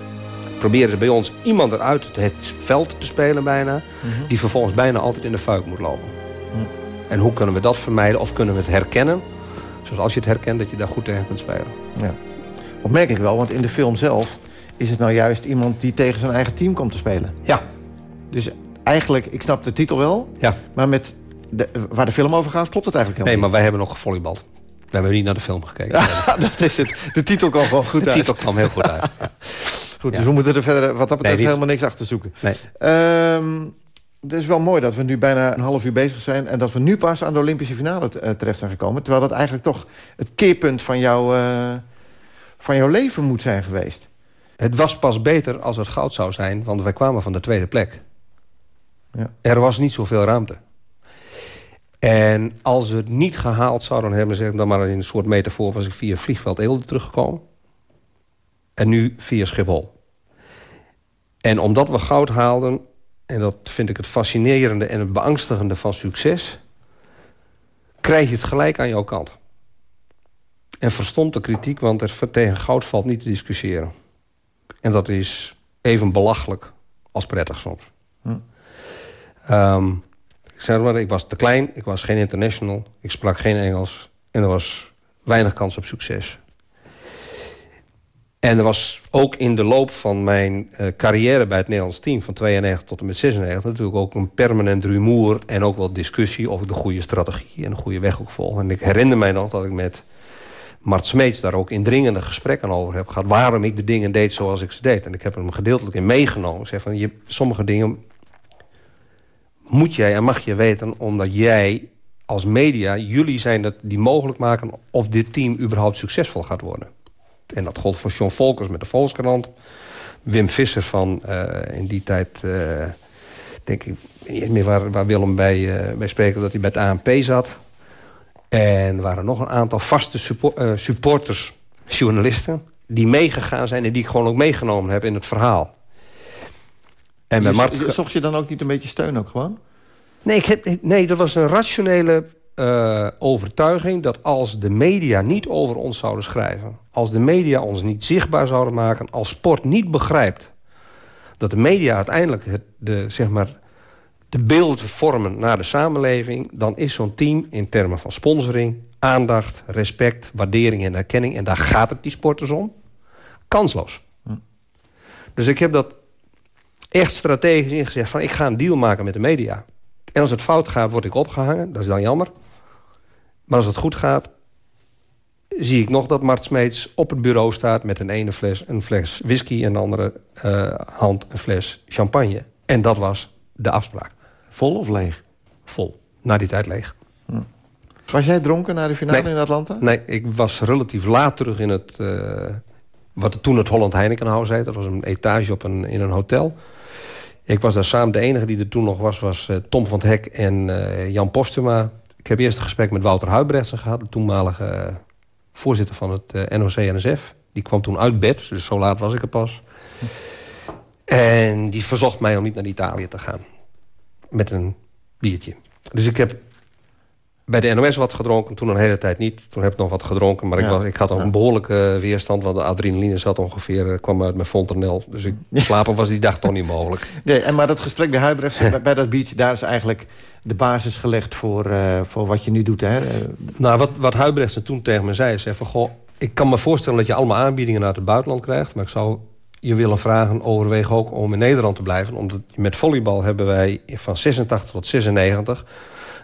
proberen ze bij ons iemand eruit het veld te spelen bijna, die vervolgens bijna altijd in de fuik moet lopen. En hoe kunnen we dat vermijden of kunnen we het herkennen? Zoals als je het herkent dat je daar goed tegen kunt spelen. Ja. Opmerkelijk wel, want in de film zelf is het nou juist iemand die tegen zijn eigen team komt te spelen. Ja, Dus eigenlijk, ik snap de titel wel, ja. maar met de, waar de film over gaat, klopt het eigenlijk Nee, helemaal maar wij hebben nog gevolleybald. We hebben niet naar de film gekeken. Ja, dat is het. De titel kwam gewoon goed de uit. titel kwam heel goed uit. Goed, Ja. dus we moeten er verder wat dat betreft helemaal niks achter zoeken. Nee. Ehm, het is wel mooi dat we nu bijna een half uur bezig zijn... en dat we nu pas aan de Olympische finale eh, terecht zijn gekomen. Terwijl dat eigenlijk toch het keerpunt van, jou, eh, van jouw leven moet zijn geweest. Het was pas beter als het goud zou zijn, want wij kwamen van de tweede plek. Ja. Er was niet zoveel ruimte. En als we het niet gehaald zouden hebben, zeg ik dan maar in een soort metafoor... was ik via vliegveld Eelde teruggekomen. En nu via Schiphol. En omdat we goud haalden, en dat vind ik het fascinerende en het beangstigende van succes... krijg je het gelijk aan jouw kant. En verstond de kritiek, want er tegen goud valt niet te discussiëren. En dat is even belachelijk als prettig soms. Hm. Ehm, ik zei ik was te klein, ik was geen international, ik sprak geen Engels en er was weinig kans op succes. En er was ook in de loop van mijn uh, carrière bij het Nederlands team... van 92 tot en met 96 natuurlijk ook een permanent rumoer... en ook wel discussie over de goede strategie en de goede weg ook volgen. En ik herinner mij nog dat ik met Mart Smeets daar ook indringende gesprekken over heb gehad... waarom ik de dingen deed zoals ik ze deed. En ik heb hem gedeeltelijk in meegenomen. Zeg van, je, sommige dingen moet jij en mag je weten... omdat jij als media, jullie zijn het die mogelijk maken... of dit team überhaupt succesvol gaat worden. En dat gold voor John Volkers met de Volkskrant. Wim Visser van uh, in die tijd... Uh, denk ik niet meer waar, waar Willem bij, uh, bij spreken... dat hij bij het ANP zat. En er waren nog een aantal vaste suppo supporters, journalisten... die meegegaan zijn en die ik gewoon ook meegenomen heb in het verhaal. En bij Mart... Zocht je dan ook niet een beetje steun ook gewoon? Nee, ik heb, nee dat was een rationele uh, overtuiging... dat als de media niet over ons zouden schrijven... als de media ons niet zichtbaar zouden maken... als sport niet begrijpt... dat de media uiteindelijk het, de, zeg maar, de beeld vormen naar de samenleving... dan is zo'n team in termen van sponsoring, aandacht, respect... waardering en erkenning, en daar gaat het die sporters om... kansloos. Hm. Dus ik heb dat echt strategisch ingezegd... van ik ga een deal maken met de media... En als het fout gaat, word ik opgehangen. Dat is dan jammer. Maar als het goed gaat, zie ik nog dat Mart Smeets op het bureau staat... met een ene fles, een fles whisky en de andere uh, hand een fles champagne. En dat was de afspraak. Vol of leeg? Vol. Na die tijd leeg. Hm. Was jij dronken na de finale in Atlanta? Nee, ik was relatief laat terug in het... Uh, wat toen het Holland Heinekenhuis heet. Dat was een etage op een, in een hotel. Ik was daar samen... De enige die er toen nog was, was uh, Tom van het Hek en Jan Postuma ik heb eerst een gesprek met Wouter Huibrechtsen gehad... de toenmalige uh, voorzitter van het eh, NOC-NSF. Die kwam toen uit bed, dus zo laat was ik er pas. En die verzocht mij om niet naar Italië te gaan. Met een biertje. Dus ik heb bij de NOS wat gedronken, toen een hele tijd niet. Toen heb ik nog wat gedronken, maar ik, was, ik had een behoorlijke weerstand... want de adrenaline zat ongeveer, eh, kwam uit mijn fontanel. Dus ik, slapen was die dag toch niet mogelijk. Nee, en maar dat gesprek bij Huibrecht, bij, dat biertje... daar is eigenlijk de basis gelegd voor, uh, voor wat je nu doet, hè? Nou, wat, wat Huibrecht toen tegen me zei... zei van, goh, ik kan me voorstellen dat je allemaal aanbiedingen uit het buitenland krijgt... maar ik zou je willen vragen, overweeg ook om in Nederland te blijven. Omdat met volleybal hebben wij van 86 tot 96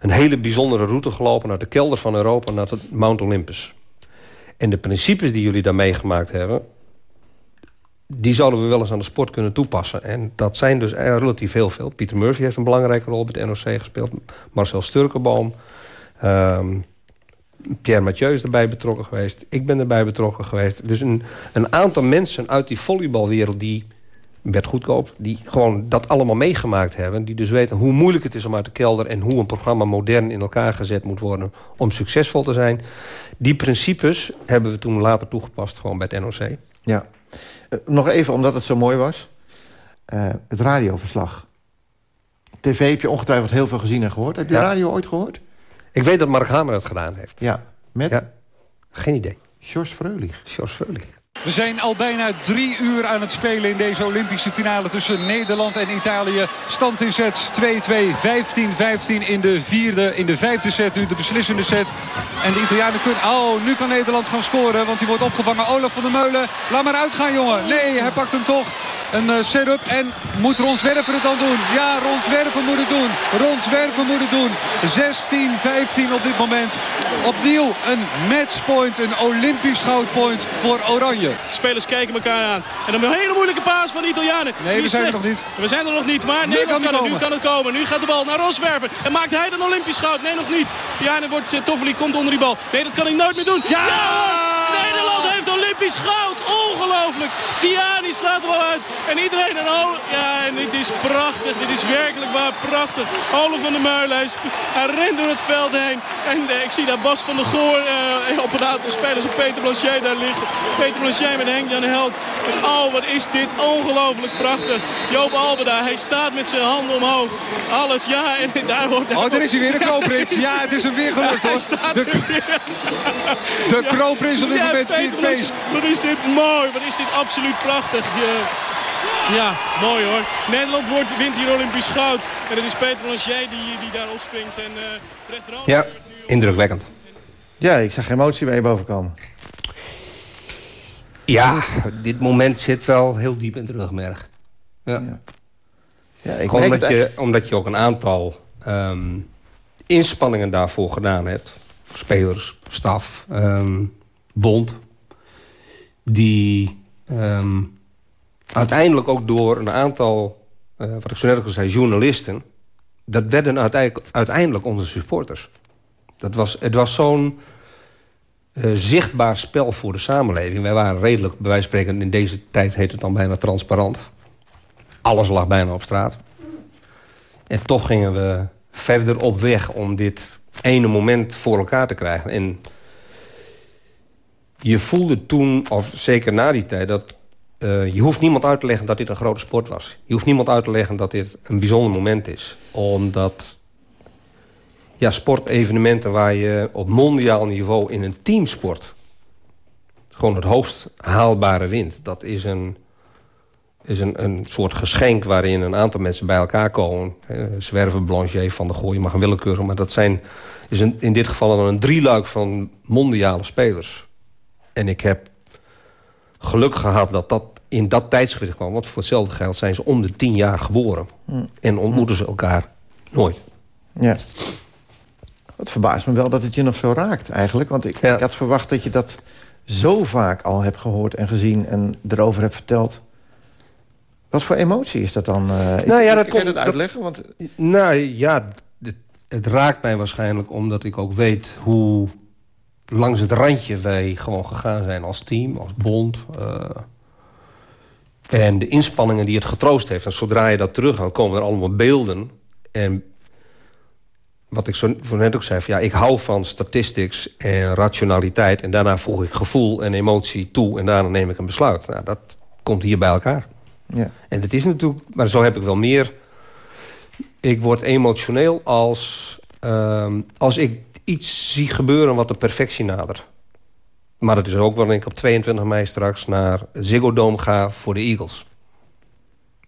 een hele bijzondere route gelopen... naar de kelder van Europa, naar het Mount Olympus. En de principes die jullie daar meegemaakt hebben... die zouden we wel eens aan de sport kunnen toepassen. En dat zijn dus relatief heel veel. Pieter Murphy heeft een belangrijke rol bij het NOC gespeeld. Marcel Sturkenboom. Um, Pierre Mathieu is erbij betrokken geweest. Ik ben erbij betrokken geweest. Dus een, een aantal mensen uit die volleybalwereld... die Bert Goedkoop, die gewoon dat allemaal meegemaakt hebben. Die dus weten hoe moeilijk het is om uit de kelder... en hoe een programma modern in elkaar gezet moet worden... om succesvol te zijn. Die principes hebben we toen later toegepast gewoon bij het NOC. Ja. Uh, nog even, omdat het zo mooi was. Uh, het radioverslag. TV heb je ongetwijfeld heel veel gezien en gehoord. Heb je ja. radio ooit gehoord? Ik weet dat Mark Hamer het gedaan heeft. Ja, met? Ja. Geen idee. George Freulich. George Freulich. We zijn al bijna drie uur aan het spelen in deze Olympische finale tussen Nederland en Italië. Stand in set 2-2, 15-15 in de vierde, in de vijfde set nu, de beslissende set. En de Italianen kunnen... Oh, nu kan Nederland gaan scoren, want die wordt opgevangen. Olaf van der Meulen, laat maar uitgaan jongen. Nee, hij pakt hem toch. Een uh, setup en moet Rons Werven het dan doen? Ja, Rons Werven moet het doen. Rons Werven moet het doen. 16-15 op dit moment. Opnieuw een matchpoint, een Olympisch goudpoint voor Oranje. Spelers kijken elkaar aan. En dan een hele moeilijke paas van de Italianen. Nee, we zijn er nog niet. We zijn er nog niet, maar nu kan, kan het, nu kan het komen. Nu gaat de bal naar Roswerven. En maakt hij dan Olympisch goud? Nee, nog niet. Ja, en wordt uh, Toffoli komt onder die bal. Nee, dat kan hij nooit meer doen. Ja! ja! Olympisch goud. Ongelooflijk. Tiani slaat er wel uit. En iedereen en oh, ja, en dit is prachtig. Dit is werkelijk waar prachtig. Ole van der Meulen, hij rent door het veld heen. En uh, ik zie daar Bas van der Goor uh, op een aantal spelers op Peter Blanchet daar liggen. Peter Blanchet met Henk Jan Held. En oh, wat is dit ongelooflijk prachtig. Joop Albeda, hij staat met zijn handen omhoog. Alles, ja, en daar wordt... Oh, daar is hij weer, de kroonprins. Ja, het is hem weer gelukt, hoor. De, de kroonprins op dit moment viert feest. Wat is dit mooi, wat is dit absoluut prachtig. Je, ja, mooi hoor. Nederland wordt, wint hier Olympisch goud. En het is Peter Blanchet die, die daar opspringt. En uh, Ja, indrukwekkend. Ja, ik zag emotie bij je boven komen. Ja, dit moment zit wel heel diep in de rugmerg. Ja. Ja. Ja, ik Gewoon merk omdat, het je, omdat je ook een aantal ehm, inspanningen daarvoor gedaan hebt. Spelers, staf, ehm, bond. Die ehm, uiteindelijk ook door een aantal, eh, wat ik zo net al zei, journalisten... dat werden uiteindelijk, uiteindelijk onze supporters. Dat was, het was zo'n eh, zichtbaar spel voor de samenleving. Wij waren redelijk, bij wijze spreken, in deze tijd heet het dan bijna transparant. Alles lag bijna op straat. En toch gingen we verder op weg om dit ene moment voor elkaar te krijgen. En je voelde toen, of zeker na die tijd... dat eh, je hoeft niemand uit te leggen dat dit een grote sport was. Je hoeft niemand uit te leggen dat dit een bijzonder moment is. Omdat ja, sportevenementen waar je op mondiaal niveau in een teamsport... gewoon het hoogst haalbare wint. Dat is een, is een, een soort geschenk waarin een aantal mensen bij elkaar komen. Eh, Zwerven, Blanchet, Van der Gooi, je mag een willekeurig... maar dat zijn, is in dit geval dan een drieluik van mondiale spelers. En ik heb geluk gehad dat dat in dat tijdsgericht kwam. Want voor hetzelfde geld zijn ze om de tien jaar geboren. En ontmoeten ze elkaar nooit. Ja. Het verbaast me wel dat het je nog zo raakt eigenlijk. Want ik, Ja. ik had verwacht dat je dat zo vaak al hebt gehoord en gezien... en erover hebt verteld. Wat voor emotie is dat dan? eh Nou ja, ik- dat ik- komt- Kan je dat dat- uitleggen? Want Nou ja, het, het raakt mij waarschijnlijk omdat ik ook weet hoe langs het randje wij gewoon gegaan zijn als team, als bond. eh, en de inspanningen die het getroost heeft. En zodra je dat terug dan komen er allemaal beelden. En wat ik zo voor net ook zei, van, ja, ik hou van statistics en rationaliteit. En daarna voeg ik gevoel en emotie toe en daarna neem ik een besluit. Nou, dat komt hier bij elkaar. ja. En dat is natuurlijk, maar zo heb ik wel meer. Ik word emotioneel als, ehm, als ik iets zie gebeuren wat de perfectie nadert. Maar dat is ook wanneer ik op 22 mei straks naar Ziggo Dome ga voor de Eagles.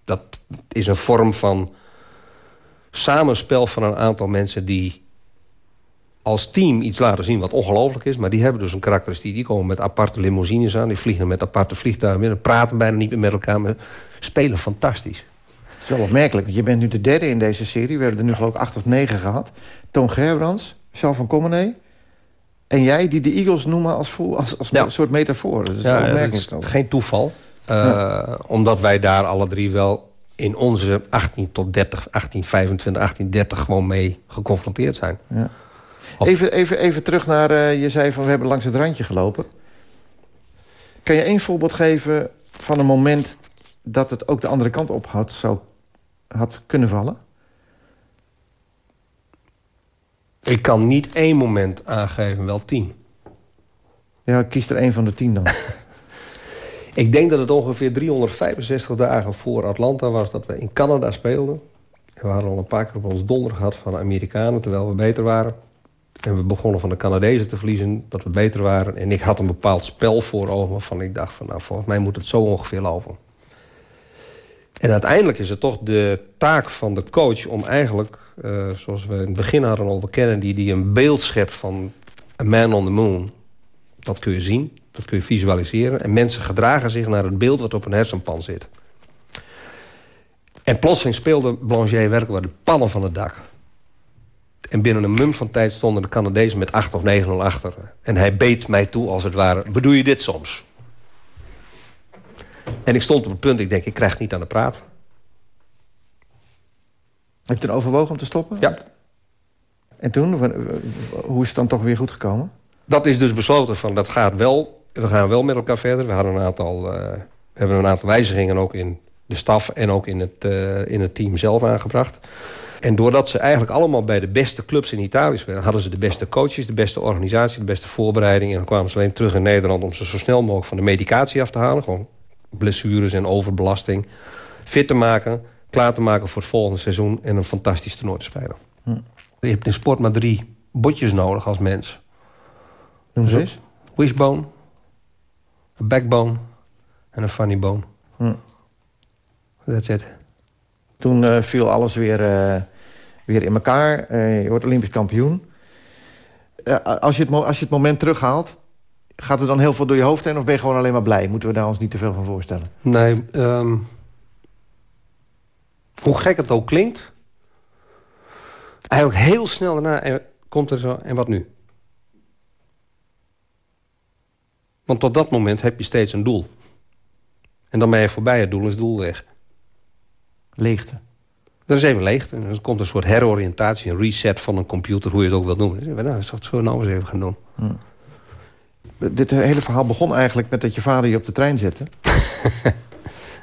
Dat is een vorm van samenspel van een aantal mensen die als team iets laten zien wat ongelooflijk is. Maar die hebben dus een karakteristiek. Die komen met aparte limousines aan. Die vliegen met aparte vliegtuigen. praten bijna niet meer met elkaar. Maar spelen fantastisch. Het is wel opmerkelijk, want je bent nu de derde in deze serie. We hebben er nu geloof ik acht of negen gehad. Toon Gerbrands, Jean van Commenay... en jij die de Eagles noemen als, als, als Ja. een soort metafoor. Dat is Ja, dat is geen toeval. Uh, Omdat wij daar alle drie wel in onze 18 tot 30, 18, 25, 18, 30 gewoon mee geconfronteerd zijn. Ja. Even, even, even terug naar, eh, je zei van we hebben langs het randje gelopen. Kan je één voorbeeld geven van een moment dat het ook de andere kant op had, zou, had kunnen vallen? Ik kan niet één moment aangeven, wel tien. Ja, kies er één van de tien dan. Ik denk dat het ongeveer 365 dagen voor Atlanta was dat we in Canada speelden. En we hadden al een paar keer op ons donder gehad van de Amerikanen, terwijl we beter waren. En we begonnen van de Canadezen te verliezen, dat we beter waren. En ik had een bepaald spel voor ogen waarvan ik dacht van... nou, volgens mij moet het zo ongeveer lopen. En uiteindelijk is het toch de taak van de coach om eigenlijk... eh, zoals we in het begin hadden over Kennedy... die een beeld schept van a man on the moon. Dat kun je zien, dat kun je visualiseren. En mensen gedragen zich naar het beeld wat op een hersenpan zit. En plotseling speelde Blanchet werkelijk de pannen van het dak. En binnen een mum van tijd stonden de Canadezen met 8 of 9-0 achter. En hij beet mij toe als het ware, bedoel je dit soms? En ik stond op het punt, ik denk, ik krijg het niet aan de praat. Heb je toen overwogen om te stoppen? Ja. En toen, wa- hoe is het dan toch weer goed gekomen? Dat is dus besloten van, dat gaat wel, we gaan wel met elkaar verder. We, hadden een aantal, eh, we hebben een aantal wijzigingen ook in de staf en ook in het, eh, in het team zelf aangebracht. En doordat ze eigenlijk allemaal bij de beste clubs in Italië spelen... hadden ze de beste coaches, de beste organisatie, de beste voorbereiding... en dan kwamen ze alleen terug in Nederland om ze zo snel mogelijk van de medicatie af te halen. Gewoon blessures en overbelasting. Fit te maken, klaar te maken voor het volgende seizoen... en een fantastisch toernooi te spelen. Je hebt in sport maar drie botjes nodig als mens. Noem eens. Wishbone, een backbone en een funny bone. Hm. That's it. Toen eh, viel alles weer, eh, weer in elkaar. Eh, je wordt Olympisch kampioen. Als, je het, als je het moment terughaalt... Gaat er dan heel veel door je hoofd heen of ben je gewoon alleen maar blij? Moeten we daar ons niet te veel van voorstellen? Nee, ehm, hoe gek het ook klinkt... eigenlijk heel snel daarna en komt er zo... en wat nu? Want tot dat moment heb je steeds een doel. En dan ben je voorbij het doel is het doel weg. Leegte. Dat is even leegte. En dan komt een soort heroriëntatie, een reset van een computer... hoe je het ook wilt noemen. Nou, dat zullen we nou eens even gaan doen. Dit hele verhaal begon eigenlijk met dat je vader je op de trein zette.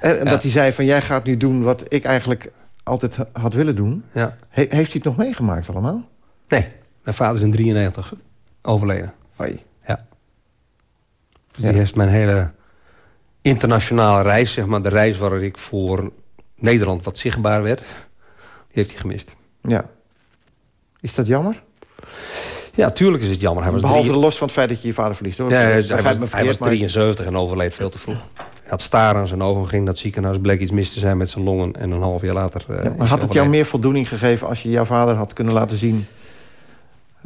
en en dat hij zei van jij gaat nu doen wat ik eigenlijk altijd ha- had willen doen. Ja. He- heeft hij het nog meegemaakt allemaal? Nee, mijn vader is in 93 overleden. Hoi. Ja. Dus Ja. die heeft mijn hele internationale reis, zeg maar... de reis waar ik voor Nederland wat zichtbaar werd... die heeft hij gemist. Ja. Is dat jammer? Ja, tuurlijk is het jammer. Hij was, Behalve drie- de los van het feit dat je je vader verliest. Hoor. ja, hij, was, me hij verkeerd, was maar- 73 en overleed veel te vroeg. Hij had staren aan zijn ogen, ging het ziekenhuis... bleek iets mis te zijn met zijn longen... en een half jaar later eh, Ja, maar had het jou meer voldoening gegeven als je jouw vader had kunnen laten zien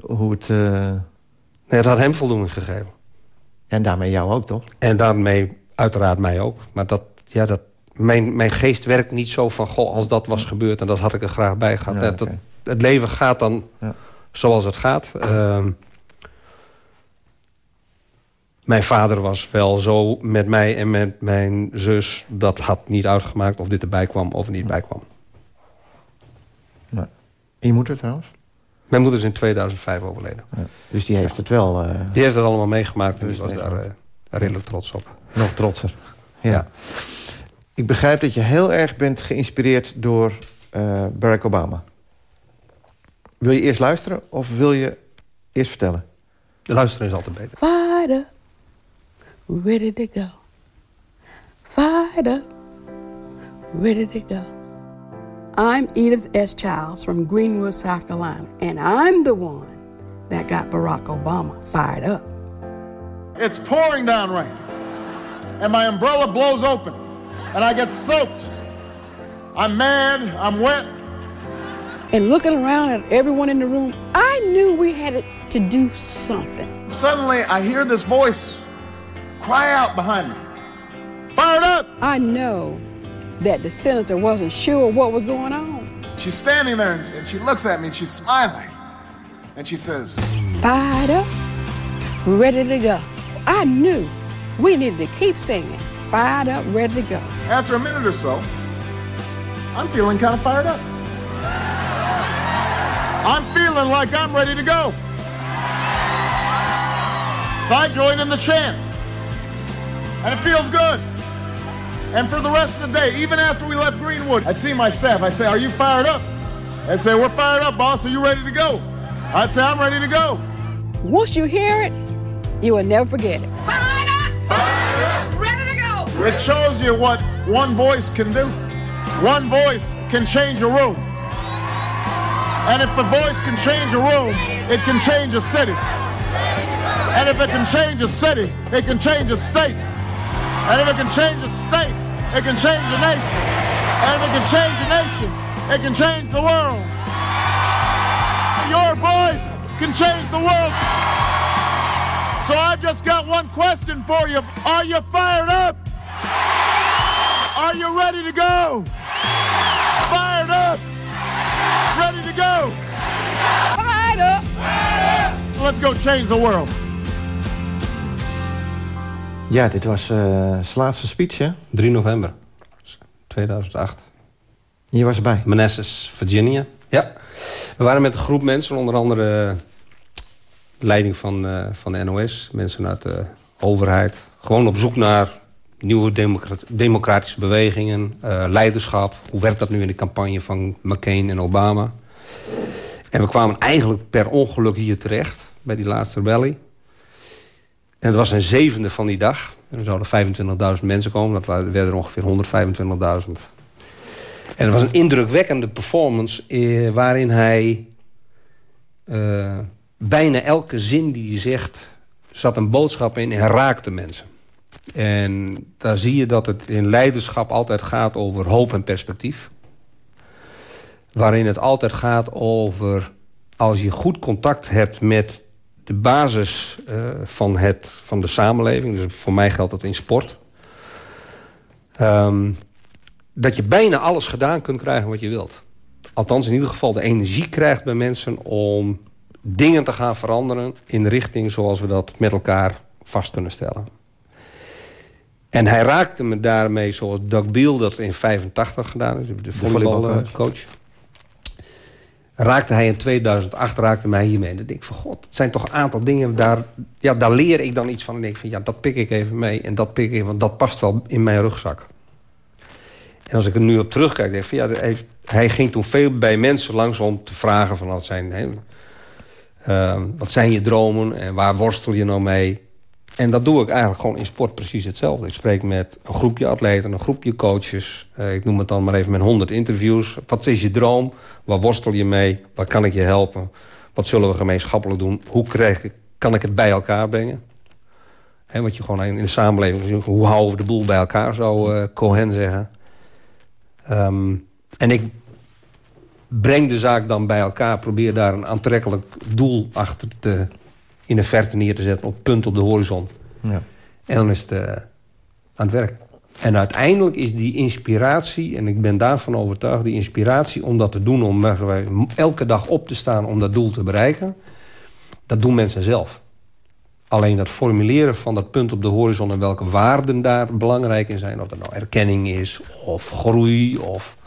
hoe het... eh, Nee, het had hem voldoening gegeven. En daarmee jou ook, toch? En daarmee uiteraard mij ook. Maar dat, ja, dat, mijn, mijn geest werkt niet zo van... goh, als dat was gebeurd en dat had ik er graag bij gehad. Ja, dat, het leven gaat dan Ja. Zoals het gaat. Ehm, mijn vader was wel zo met mij en met mijn zus... dat had niet uitgemaakt of dit erbij kwam of er niet bij kwam. En je moeder trouwens? Mijn moeder is in 2005 overleden. Ja. Dus die heeft het wel eh, Die heeft het allemaal meegemaakt en die Dus was daar eh, redelijk trots op. nog trotser. Ja. Ik begrijp dat je heel erg bent geïnspireerd door eh, Barack Obama. Wil je eerst luisteren of wil je eerst vertellen? De luisteren is altijd beter. Fired up, ready to go. Fired up, ready to go. I'm Edith S. Childs from Greenwood, South Carolina, and I'm the one that got Barack Obama fired up. It's pouring down rain. And my umbrella blows open. And I get soaked. I'm mad. I'm wet. And looking around at everyone in the room, I knew we had to do something. Suddenly, I hear this voice cry out behind me Fired up! I know that the senator wasn't sure what was going on. She's standing there and, she looks at me and she's smiling. And she says, Fired up, ready to go. I knew we needed to keep singing. Fired up, ready to go. After a minute or so, I'm feeling kind of fired up. I'm feeling like I'm ready to go. So I join in the chant. And it feels good. And for the rest of the day, even after we left Greenwood, I'd see my staff. I'd say, Are you fired up? They'd say, We're fired up, boss. Are you ready to go? I'd say, I'm ready to go. Once you hear it, you will never forget it. Fired up! Fired up! Ready to go! It shows you what one voice can do. One voice can change a room. And if a voice can change a room, it can change a city. And if it can change a city, it can change a state. And if it can change a state, it can change a nation. And if it can change a nation, it can change the world. Your voice can change the world. So I've just got one question for you. Are you fired up? Are you ready to go? Go. Up. Let's go change the world. Ja, dit was eh zijn laatste speech, hè? 3 november 2008. Je was erbij. Manassas, Virginia. Ja. We waren met een groep mensen, onder andere leiding van, eh, van de NOS. Mensen uit de overheid. Gewoon op zoek naar nieuwe democra- democratische bewegingen. eh, leiderschap. Hoe werkt dat nu in de campagne van McCain en Obama? En we kwamen eigenlijk per ongeluk hier terecht. Bij die laatste rally. En het was een zevende van die dag. Er zouden 25.000 mensen komen. Dat werden er ongeveer 125.000. En het was een indrukwekkende performance... Eh, waarin hij eh, bijna elke zin die hij zegt... zat een boodschap in en raakte mensen. En daar zie je dat het in leiderschap altijd gaat over hoop en perspectief. Waarin het altijd gaat over... als je goed contact hebt met de basis uh, van, het, van de samenleving. Dus voor mij geldt dat in sport. Um, dat je bijna alles gedaan kunt krijgen wat je wilt. Althans, in ieder geval de energie krijgt bij mensen... om dingen te gaan veranderen in de richting zoals we dat met elkaar vast kunnen stellen. En hij raakte me daarmee zoals Doug Beal dat in 85 gedaan heeft. De volleybalcoach. Raakte hij in 2008, raakte mij hiermee. En dan denk ik van, god, het zijn toch een aantal dingen... Daar, ja, daar leer ik dan iets van. En denk van, ja, dat pik ik even mee. En dat pik ik, want dat past wel in mijn rugzak. En als ik er nu op terugkijk, denk ik van, ja, hij, hij, ging toen veel bij mensen langs om te vragen van... Wat zijn, uh, wat zijn je dromen en waar worstel je nou mee? En dat doe ik eigenlijk gewoon in sport precies hetzelfde. Ik spreek met een groepje atleten, een groepje coaches. Uh, ik noem het dan maar even met 100 interviews. Wat is je droom? Waar worstel je mee? Waar kan ik je helpen? Wat zullen we gemeenschappelijk doen? Hoe krijg ik, kan ik het bij elkaar brengen? He, wat je gewoon in de samenleving... Hoe houden we de boel bij elkaar, zou uh, Cohen zeggen. Um, en ik breng de zaak dan bij elkaar. Probeer daar een aantrekkelijk doel achter te, in de verte neer te zetten. Op punt op de horizon. Ja. En dan is het uh, aan het werk. En uiteindelijk is die inspiratie, en ik ben daarvan overtuigd... die inspiratie om dat te doen, om elke dag op te staan om dat doel te bereiken... dat doen mensen zelf. Alleen dat formuleren van dat punt op de horizon... en welke waarden daar belangrijk in zijn... of dat nou erkenning is, of groei, of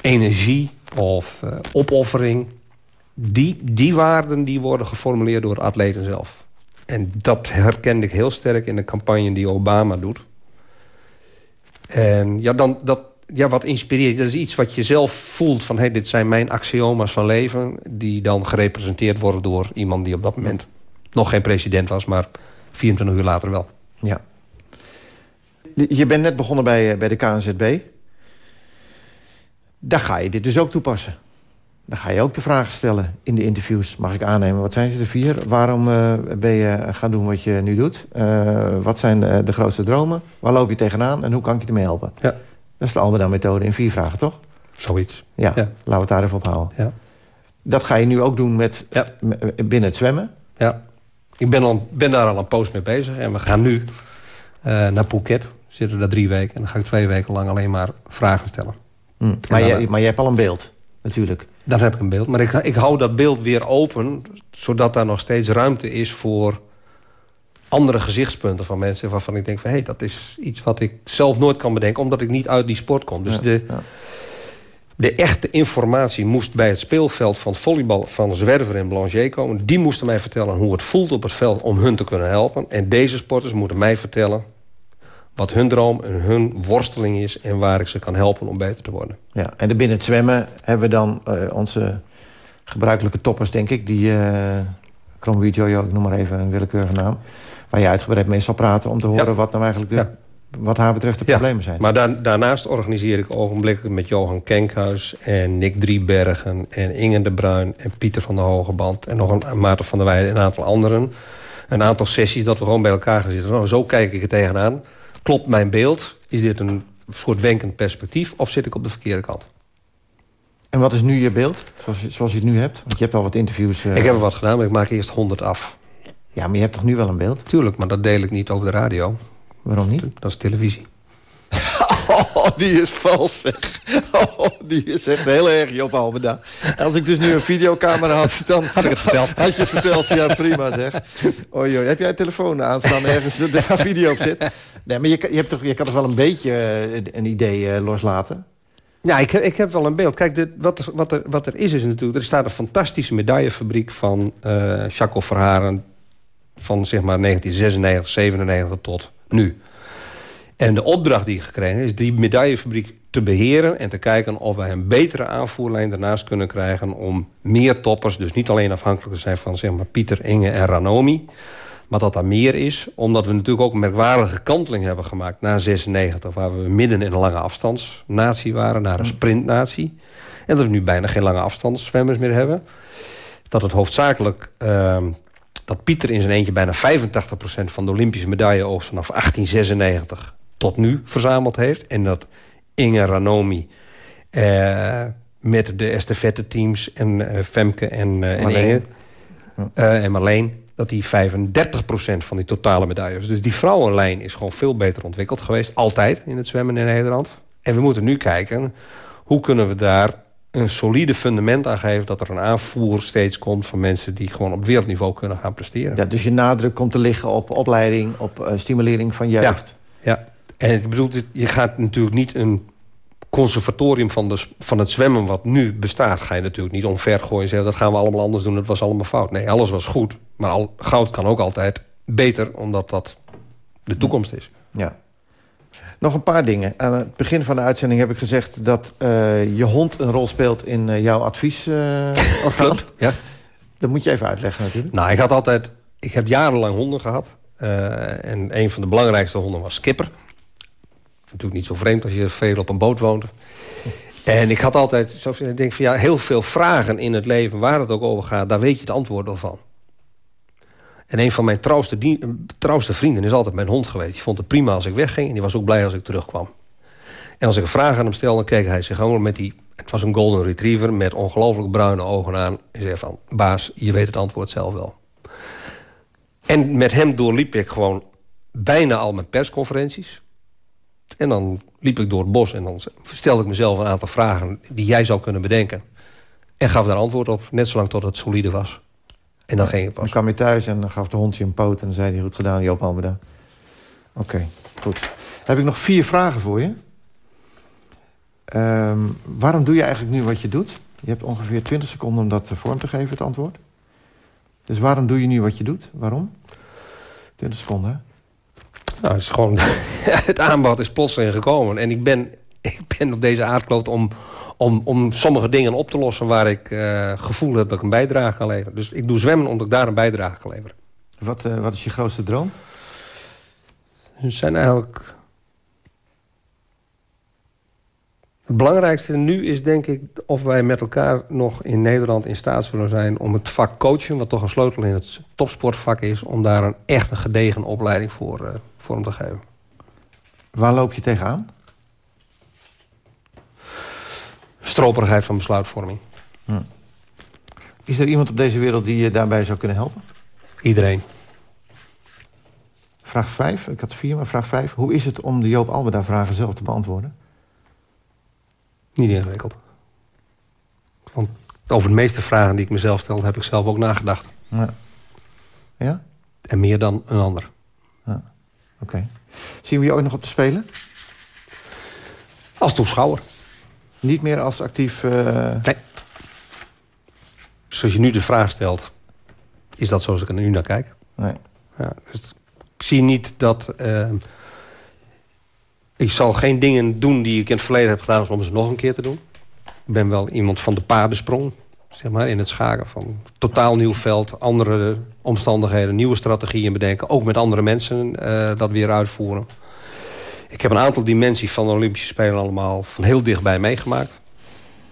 energie of uh, opoffering. Die, die waarden die worden geformuleerd door atleten zelf. En dat herkende ik heel sterk in de campagne die Obama doet. En ja, dan, dat, ja, wat inspireert, dat is iets wat je zelf voelt van... Hey, dit zijn mijn axioma's van leven... die dan gerepresenteerd worden door iemand die op dat moment... nog geen president was, maar 24 uur later wel. Ja. Je bent net begonnen bij, eh, bij de KNZB. Daar ga je dit dus ook toepassen. Dan ga je ook de vragen stellen in de interviews. Mag ik aannemen, wat zijn ze de vier? Waarom uh, ben je gaan doen wat je nu doet? Uh, wat zijn de, de, grootste dromen? Waar loop je tegenaan en hoe kan ik je ermee helpen? Ja. Dat is de Albeda-methode in vier vragen, toch? Zoiets. Ja, ja. laten we het daar even op houden. Ja. Dat ga je nu ook doen met, ja. binnen het zwemmen? Ja. Ik ben, al, ben daar al een post mee bezig. En we gaan nu uh, naar Phuket. Zitten daar drie weken. En dan ga ik twee weken lang alleen maar vragen stellen. Mm. Maar, je, maar je hebt al een beeld, natuurlijk. Dan heb ik een beeld. Maar ik, ik hou dat beeld weer open... zodat daar nog steeds ruimte is voor andere gezichtspunten van mensen... waarvan ik denk van, hé, hey, dat is iets wat ik zelf nooit kan bedenken... omdat ik niet uit die sport kom. Dus de, ja. de echte informatie moest bij het speelveld van volleybal... van Zwerver en Blanchet komen. Die moesten mij vertellen hoe het voelt op het veld om hun te kunnen helpen. En deze sporters moeten mij vertellen wat hun droom en hun worsteling is... en waar ik ze kan helpen om beter te worden. Ja, en binnen het zwemmen hebben we dan uh, onze gebruikelijke toppers, denk ik... die uh, Krombuurt Jojo, ik noem maar even een willekeurige naam... waar je uitgebreid mee zal praten om te horen wat nou eigenlijk... De, wat haar betreft de problemen zijn. Maar da daarnaast organiseer ik ogenblikkelijk met Johan Kenkhuis... en Nick Driebergen en Inge de Bruin en Pieter van der Hogeband... en nog een Maarten van der Weijden en een aantal anderen... een aantal sessies dat we gewoon bij elkaar gaan zitten. Nou, zo kijk ik er tegenaan klopt mijn beeld? Is dit een soort wenkend perspectief of zit ik op de verkeerde kant? En wat is nu je beeld, zoals, zoals je het nu hebt? Want je hebt al wat interviews... Uh... Ik heb er wat gedaan, maar ik maak eerst 100 af. Ja, maar je hebt toch nu wel een beeld? Tuurlijk, maar dat deel ik niet over de radio. Waarom niet? Dat is televisie. Oh, die is vals, zeg. Oh, die is echt heel erg Job Albeda. Als ik dus nu een videocamera had, dan had ik het verteld. Had je het verteld, ja prima zeg. Oei, oei. Heb jij een telefoon aanstaan ergens waar video op zit? Nee, maar je, je, hebt toch, je kan toch wel een beetje eh, een idee uh, loslaten? Ja, ik, ik heb wel een beeld. Kijk, dit, wat, er, wat, er, wat er is, is natuurlijk... Er staat een fantastische medaillefabriek van uh, Jacques Verharen... van zeg maar 1996, 97 tot nu. En de opdracht die ik gekregen is die medaillefabriek te beheren... en te kijken of wij een betere aanvoerlijn daarnaast kunnen krijgen... om meer toppers, dus niet alleen afhankelijk te zijn van zeg maar, Pieter, Inge en Ranomi... maar dat er meer is, omdat we natuurlijk ook een merkwaardige kanteling hebben gemaakt... na 96, waar we midden in een lange afstandsnatie waren... naar een sprintnatie. En dat we nu bijna geen lange afstandszwemmers meer hebben. Dat het hoofdzakelijk... Uh, dat Pieter in zijn eentje bijna 85% van de Olympische medailleoogst vanaf 1896 tot nu verzameld heeft. En dat Inge Ranomi uh, met de estafette teams en uh, Femke en, uh, en Inge... En Marleen, dat die 35% van die totale medailles. Dus die vrouwenlijn is gewoon veel beter ontwikkeld geweest. Altijd in het zwemmen in Nederland. En we moeten nu kijken, hoe kunnen we daar een solide fundament aan geven... dat er een aanvoer steeds komt van mensen... die gewoon op wereldniveau kunnen gaan presteren. Ja, dus je nadruk komt te liggen op opleiding, op stimulering van jeugd. Ja, ja. En ik bedoel, je gaat natuurlijk niet een conservatorium van, de, van het zwemmen wat nu bestaat... ga je natuurlijk niet omver gooien en zeggen... dat gaan we allemaal anders doen, het was allemaal fout. Nee, alles was goed. Maar al, goud kan ook altijd beter, omdat dat de toekomst is. Ja. Nog een paar dingen. Aan het begin van de uitzending heb ik gezegd... dat uh, je hond een rol speelt in uh, jouw adviesorgaan. Uh, ja. Dat moet je even uitleggen natuurlijk. Nou, ik had altijd... Ik heb jarenlang honden gehad. Uh, en een van de belangrijkste honden was Skipper. Natuurlijk niet zo vreemd als je veel op een boot woont. En ik had altijd, zo, ik denk van ja, heel veel vragen in het leven... waar het ook over gaat, daar weet je het antwoord al van. En een van mijn trouwste, trouwste vrienden is altijd mijn hond geweest. Die vond het prima als ik wegging en die was ook blij als ik terugkwam. En als ik een vraag aan hem stelde, dan keek hij zich gewoon met die... Het was een golden retriever met ongelooflijk bruine ogen aan. En zei van, baas, je weet het antwoord zelf wel. En met hem doorliep ik gewoon bijna al mijn persconferenties. En dan liep ik door het bos en dan stelde ik mezelf een aantal vragen... die jij zou kunnen bedenken. En gaf daar antwoord op, net zolang tot het solide was. En dan ging het pas. Dan kwam je thuis en dan gaf de hondje een poot... en dan zei hij, goed gedaan, Joop Almeda. Oké, okay, goed. Dan heb ik nog vier vragen voor je. Um, waarom doe je eigenlijk nu wat je doet? Je hebt ongeveer 20 seconden om dat vorm te geven, het antwoord. Dus waarom doe je nu wat je doet? Waarom? 20 seconden, hè? Nou, het is gewoon... het aanbod is plotseling gekomen. En ik ben, ik ben op deze aardkloot om, om, om sommige dingen op te lossen... waar ik uh, gevoel heb dat ik een bijdrage kan leveren. Dus ik doe zwemmen omdat ik daar een bijdrage kan leveren. Wat, uh, wat is je grootste droom? Het zijn eigenlijk... Het belangrijkste nu is denk ik of wij met elkaar nog in Nederland in staat zullen zijn... om het vak coachen, wat toch een sleutel in het topsportvak is... om daar een echt een gedegen opleiding voor, uh, vorm te geven. Waar loop je tegenaan? Stroperigheid van besluitvorming. Hm. Is er iemand op deze wereld die je daarbij zou kunnen helpen? Iedereen. Vraag 5, ik had vier, maar vraag 5. Hoe is het om de Joop Alberda vragen zelf te beantwoorden? Niet ingewikkeld. Want over de meeste vragen die ik mezelf stel, heb ik zelf ook nagedacht. Ja? ja? En meer dan een ander. Ja. Oké. Okay. Zien we je ooit nog op te spelen? Als toeschouwer. Niet meer als actief... Uh... Nee. Zoals je nu de vraag stelt, is dat zoals ik er nu naar kijk. Nee. Ja, dus ik zie niet dat... Uh, ik zal geen dingen doen die ik in het verleden heb gedaan... om ze nog een keer te doen. Ik ben wel iemand van de paardensprong zeg maar, in het schaken. Van totaal nieuw veld, andere omstandigheden, nieuwe strategieën bedenken. Ook met andere mensen uh, dat weer uitvoeren. Ik heb een aantal dimensies van de Olympische Spelen allemaal van heel dichtbij meegemaakt.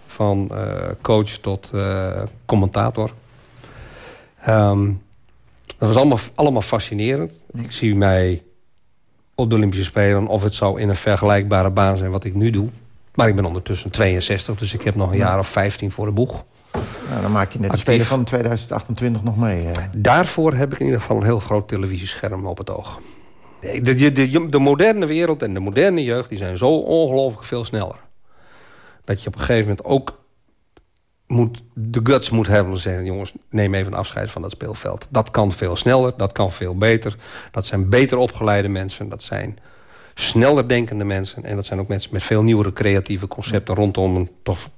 Van uh, coach tot uh, commentator. Um, dat was allemaal, allemaal fascinerend. Ik zie mij op de Olympische Spelen... of het zou in een vergelijkbare baan zijn wat ik nu doe. Maar ik ben ondertussen 62, dus ik heb nog een jaar of 15 voor de boeg. Nou, dan maak je net de Spelen van 2028 nog mee. Hè? Daarvoor heb ik in ieder geval een heel groot televisiescherm op het oog. De, de, de, de, moderne wereld en de moderne jeugd die zijn zo ongelooflijk veel sneller. Dat je op een gegeven moment ook moet, de guts moet hebben om te zeggen... jongens, neem even afscheid van dat speelveld. Dat kan veel sneller, dat kan veel beter. Dat zijn beter opgeleide mensen, dat zijn sneller denkende mensen... en dat zijn ook mensen met veel nieuwere creatieve concepten... rondom een toch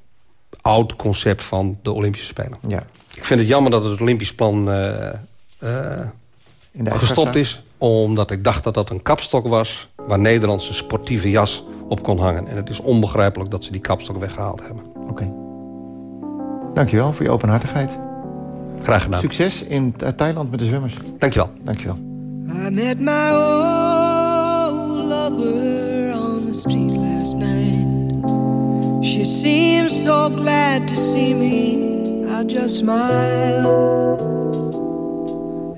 oud concept van de Olympische Spelen. Ja. Ik vind het jammer dat het Olympisch plan uh, uh, gestopt is. Omdat ik dacht dat dat een kapstok was... waar Nederlandse sportieve jas op kon hangen. En het is onbegrijpelijk dat ze die kapstok weggehaald hebben. Oké. Okay. Dankjewel voor je openhartigheid. Graag gedaan. Succes in Thailand met de zwemmers. Dankjewel. Dankjewel. I met my old lover on the street last night. She seemed so glad to see me. I just smiled.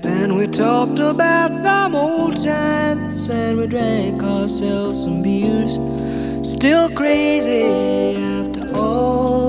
And we talked about some old times. And we drank ourselves some beers. Still crazy after all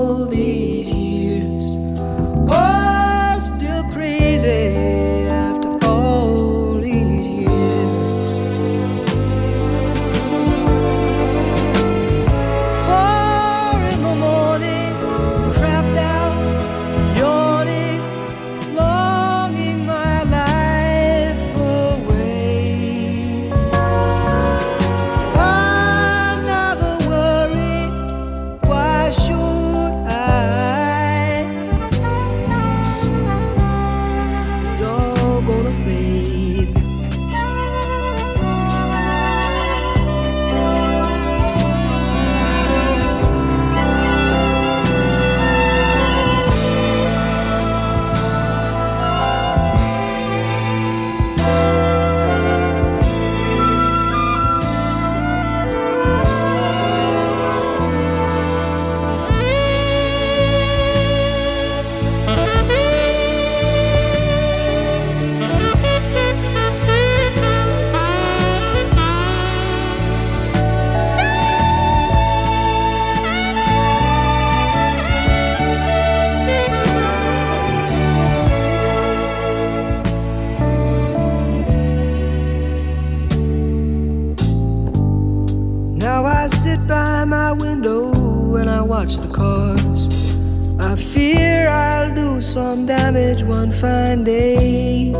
some damage one fine day.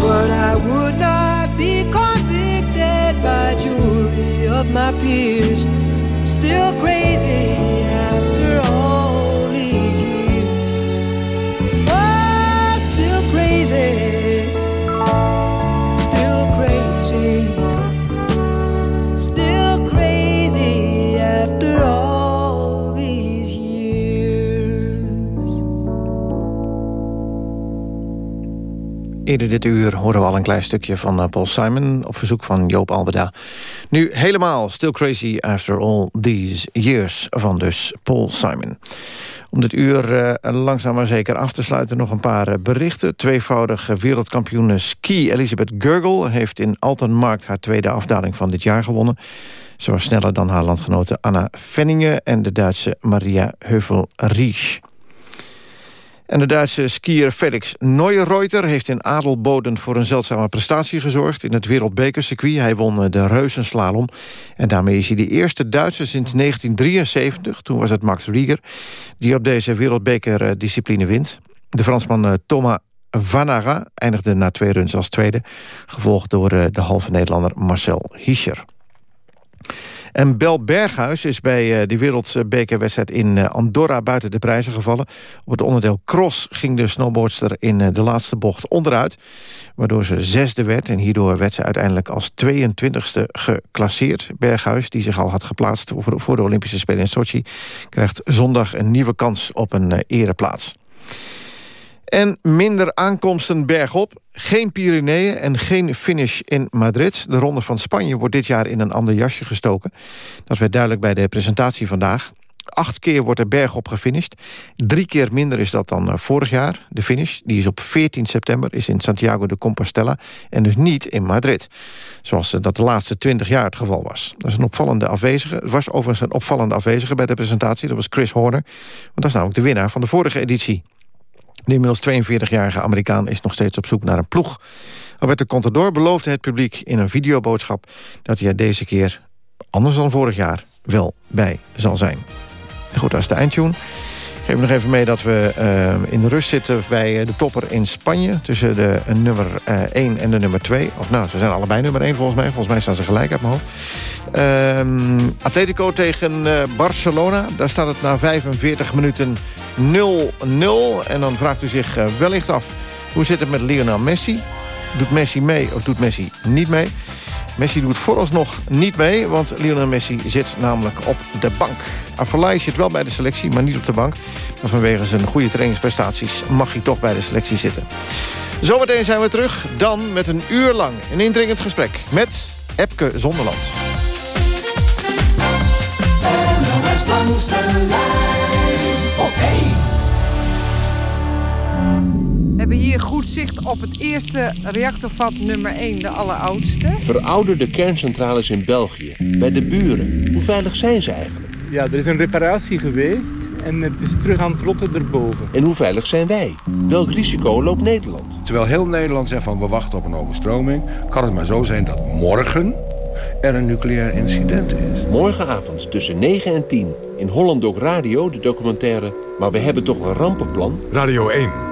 But I would not be convicted by jury of my peers. Still crazy after Eerder dit uur horen we al een klein stukje van eh, Paul Simon... op verzoek van Joop Albeda. Nu helemaal Still Crazy After All These Years... van dus Paul Simon. Om dit uur eh, langzaam maar zeker af te sluiten nog een paar eh, berichten. Tweevoudige wereldkampioene ski Elisabeth Gurgel... heeft in Altenmarkt haar tweede afdaling van dit jaar gewonnen. Ze was sneller dan haar landgenote Anna Fenningen... en de Duitse Maria Heuvel-Riesch. En de Duitse skier Felix Neureuther heeft in Adelboden voor een zeldzame prestatie gezorgd in het wereldbekercircuit. Hij won eh, de reuzenslalom en daarmee is hij de eerste Duitser sinds 1973, toen was het Max Rieger, die op deze wereldbekerdiscipline wint. De Fransman eh, Thomas Vanaga eindigde na twee runs als tweede, gevolgd door eh, de halve Nederlander Marcel Hiescher. En Bel Berghuis is bij eh, die wereldbekerwedstrijd in eh, Andorra buiten de prijzen gevallen. Op het onderdeel cross ging de snowboardster in eh, de laatste bocht onderuit. Waardoor ze zesde werd en hierdoor werd ze uiteindelijk als 22e geclasseerd. Berghuis, die zich al had geplaatst voor de Olympische Spelen in Sochi... krijgt zondag een nieuwe kans op een ereplaats. En minder aankomsten bergop. Geen Pyreneeën en geen finish in Madrid. De Ronde van Spanje wordt dit jaar in een ander jasje gestoken. Dat werd duidelijk bij de presentatie vandaag. Acht keer wordt er bergop gefinished. Drie keer minder is dat dan eh, vorig jaar. De finish die is op 14 september, is in Santiago de Compostela... en dus niet in Madrid. Zoals eh, dat de laatste 20 jaar het geval was. Dat is een opvallende afwezige. Het was overigens een opvallende afwezige bij de presentatie. Dat was Chris Horner. Want dat is namelijk de winnaar van de vorige editie. De inmiddels 42-jarige Amerikaan is nog steeds op zoek naar een ploeg. Alberto Contador beloofde het publiek in een videoboodschap... dat hij er deze keer, anders dan vorig jaar, wel bij zal zijn. Goed, dat is de eindtune. Geef nog even mee dat we uh, in de rust zitten bij eh, de topper in Spanje... tussen de uh, nummer uh, 1 en de nummer 2. Of nou, ze zijn allebei nummer 1 volgens mij. Volgens mij staan ze gelijk uit mijn hoofd. Uh, Atletico tegen Barcelona. Daar staat het na 45 minuten 0-0. En dan vraagt u zich wellicht af... hoe zit het met Lionel Messi? Doet Messi mee of doet Messi niet mee? Messi doet vooralsnog niet mee, want Lionel Messi zit namelijk op de bank. Afolai zit wel bij de selectie, maar niet op de bank. Maar vanwege zijn goede trainingsprestaties mag hij toch bij de selectie zitten. Zometeen zijn we terug, dan met een uur lang een indringend gesprek... met Epke Zonderland. op hebben hier goed zicht op het eerste reactorvat nummer 1, de alleroudste. Verouderde kerncentrales in België, bij de buren. Hoe veilig zijn ze eigenlijk? Ja, er is een reparatie geweest en het is terug aan het rotten erboven. En hoe veilig zijn wij? Welk risico loopt Nederland? Terwijl heel Nederland zegt van we wachten op een overstroming... kan het maar zo zijn dat morgen er een nucleair incident is. Morgenavond tussen 9 en 10 in Holland ook Radio, de documentaire... Maar we hebben toch een rampenplan? Radio 1.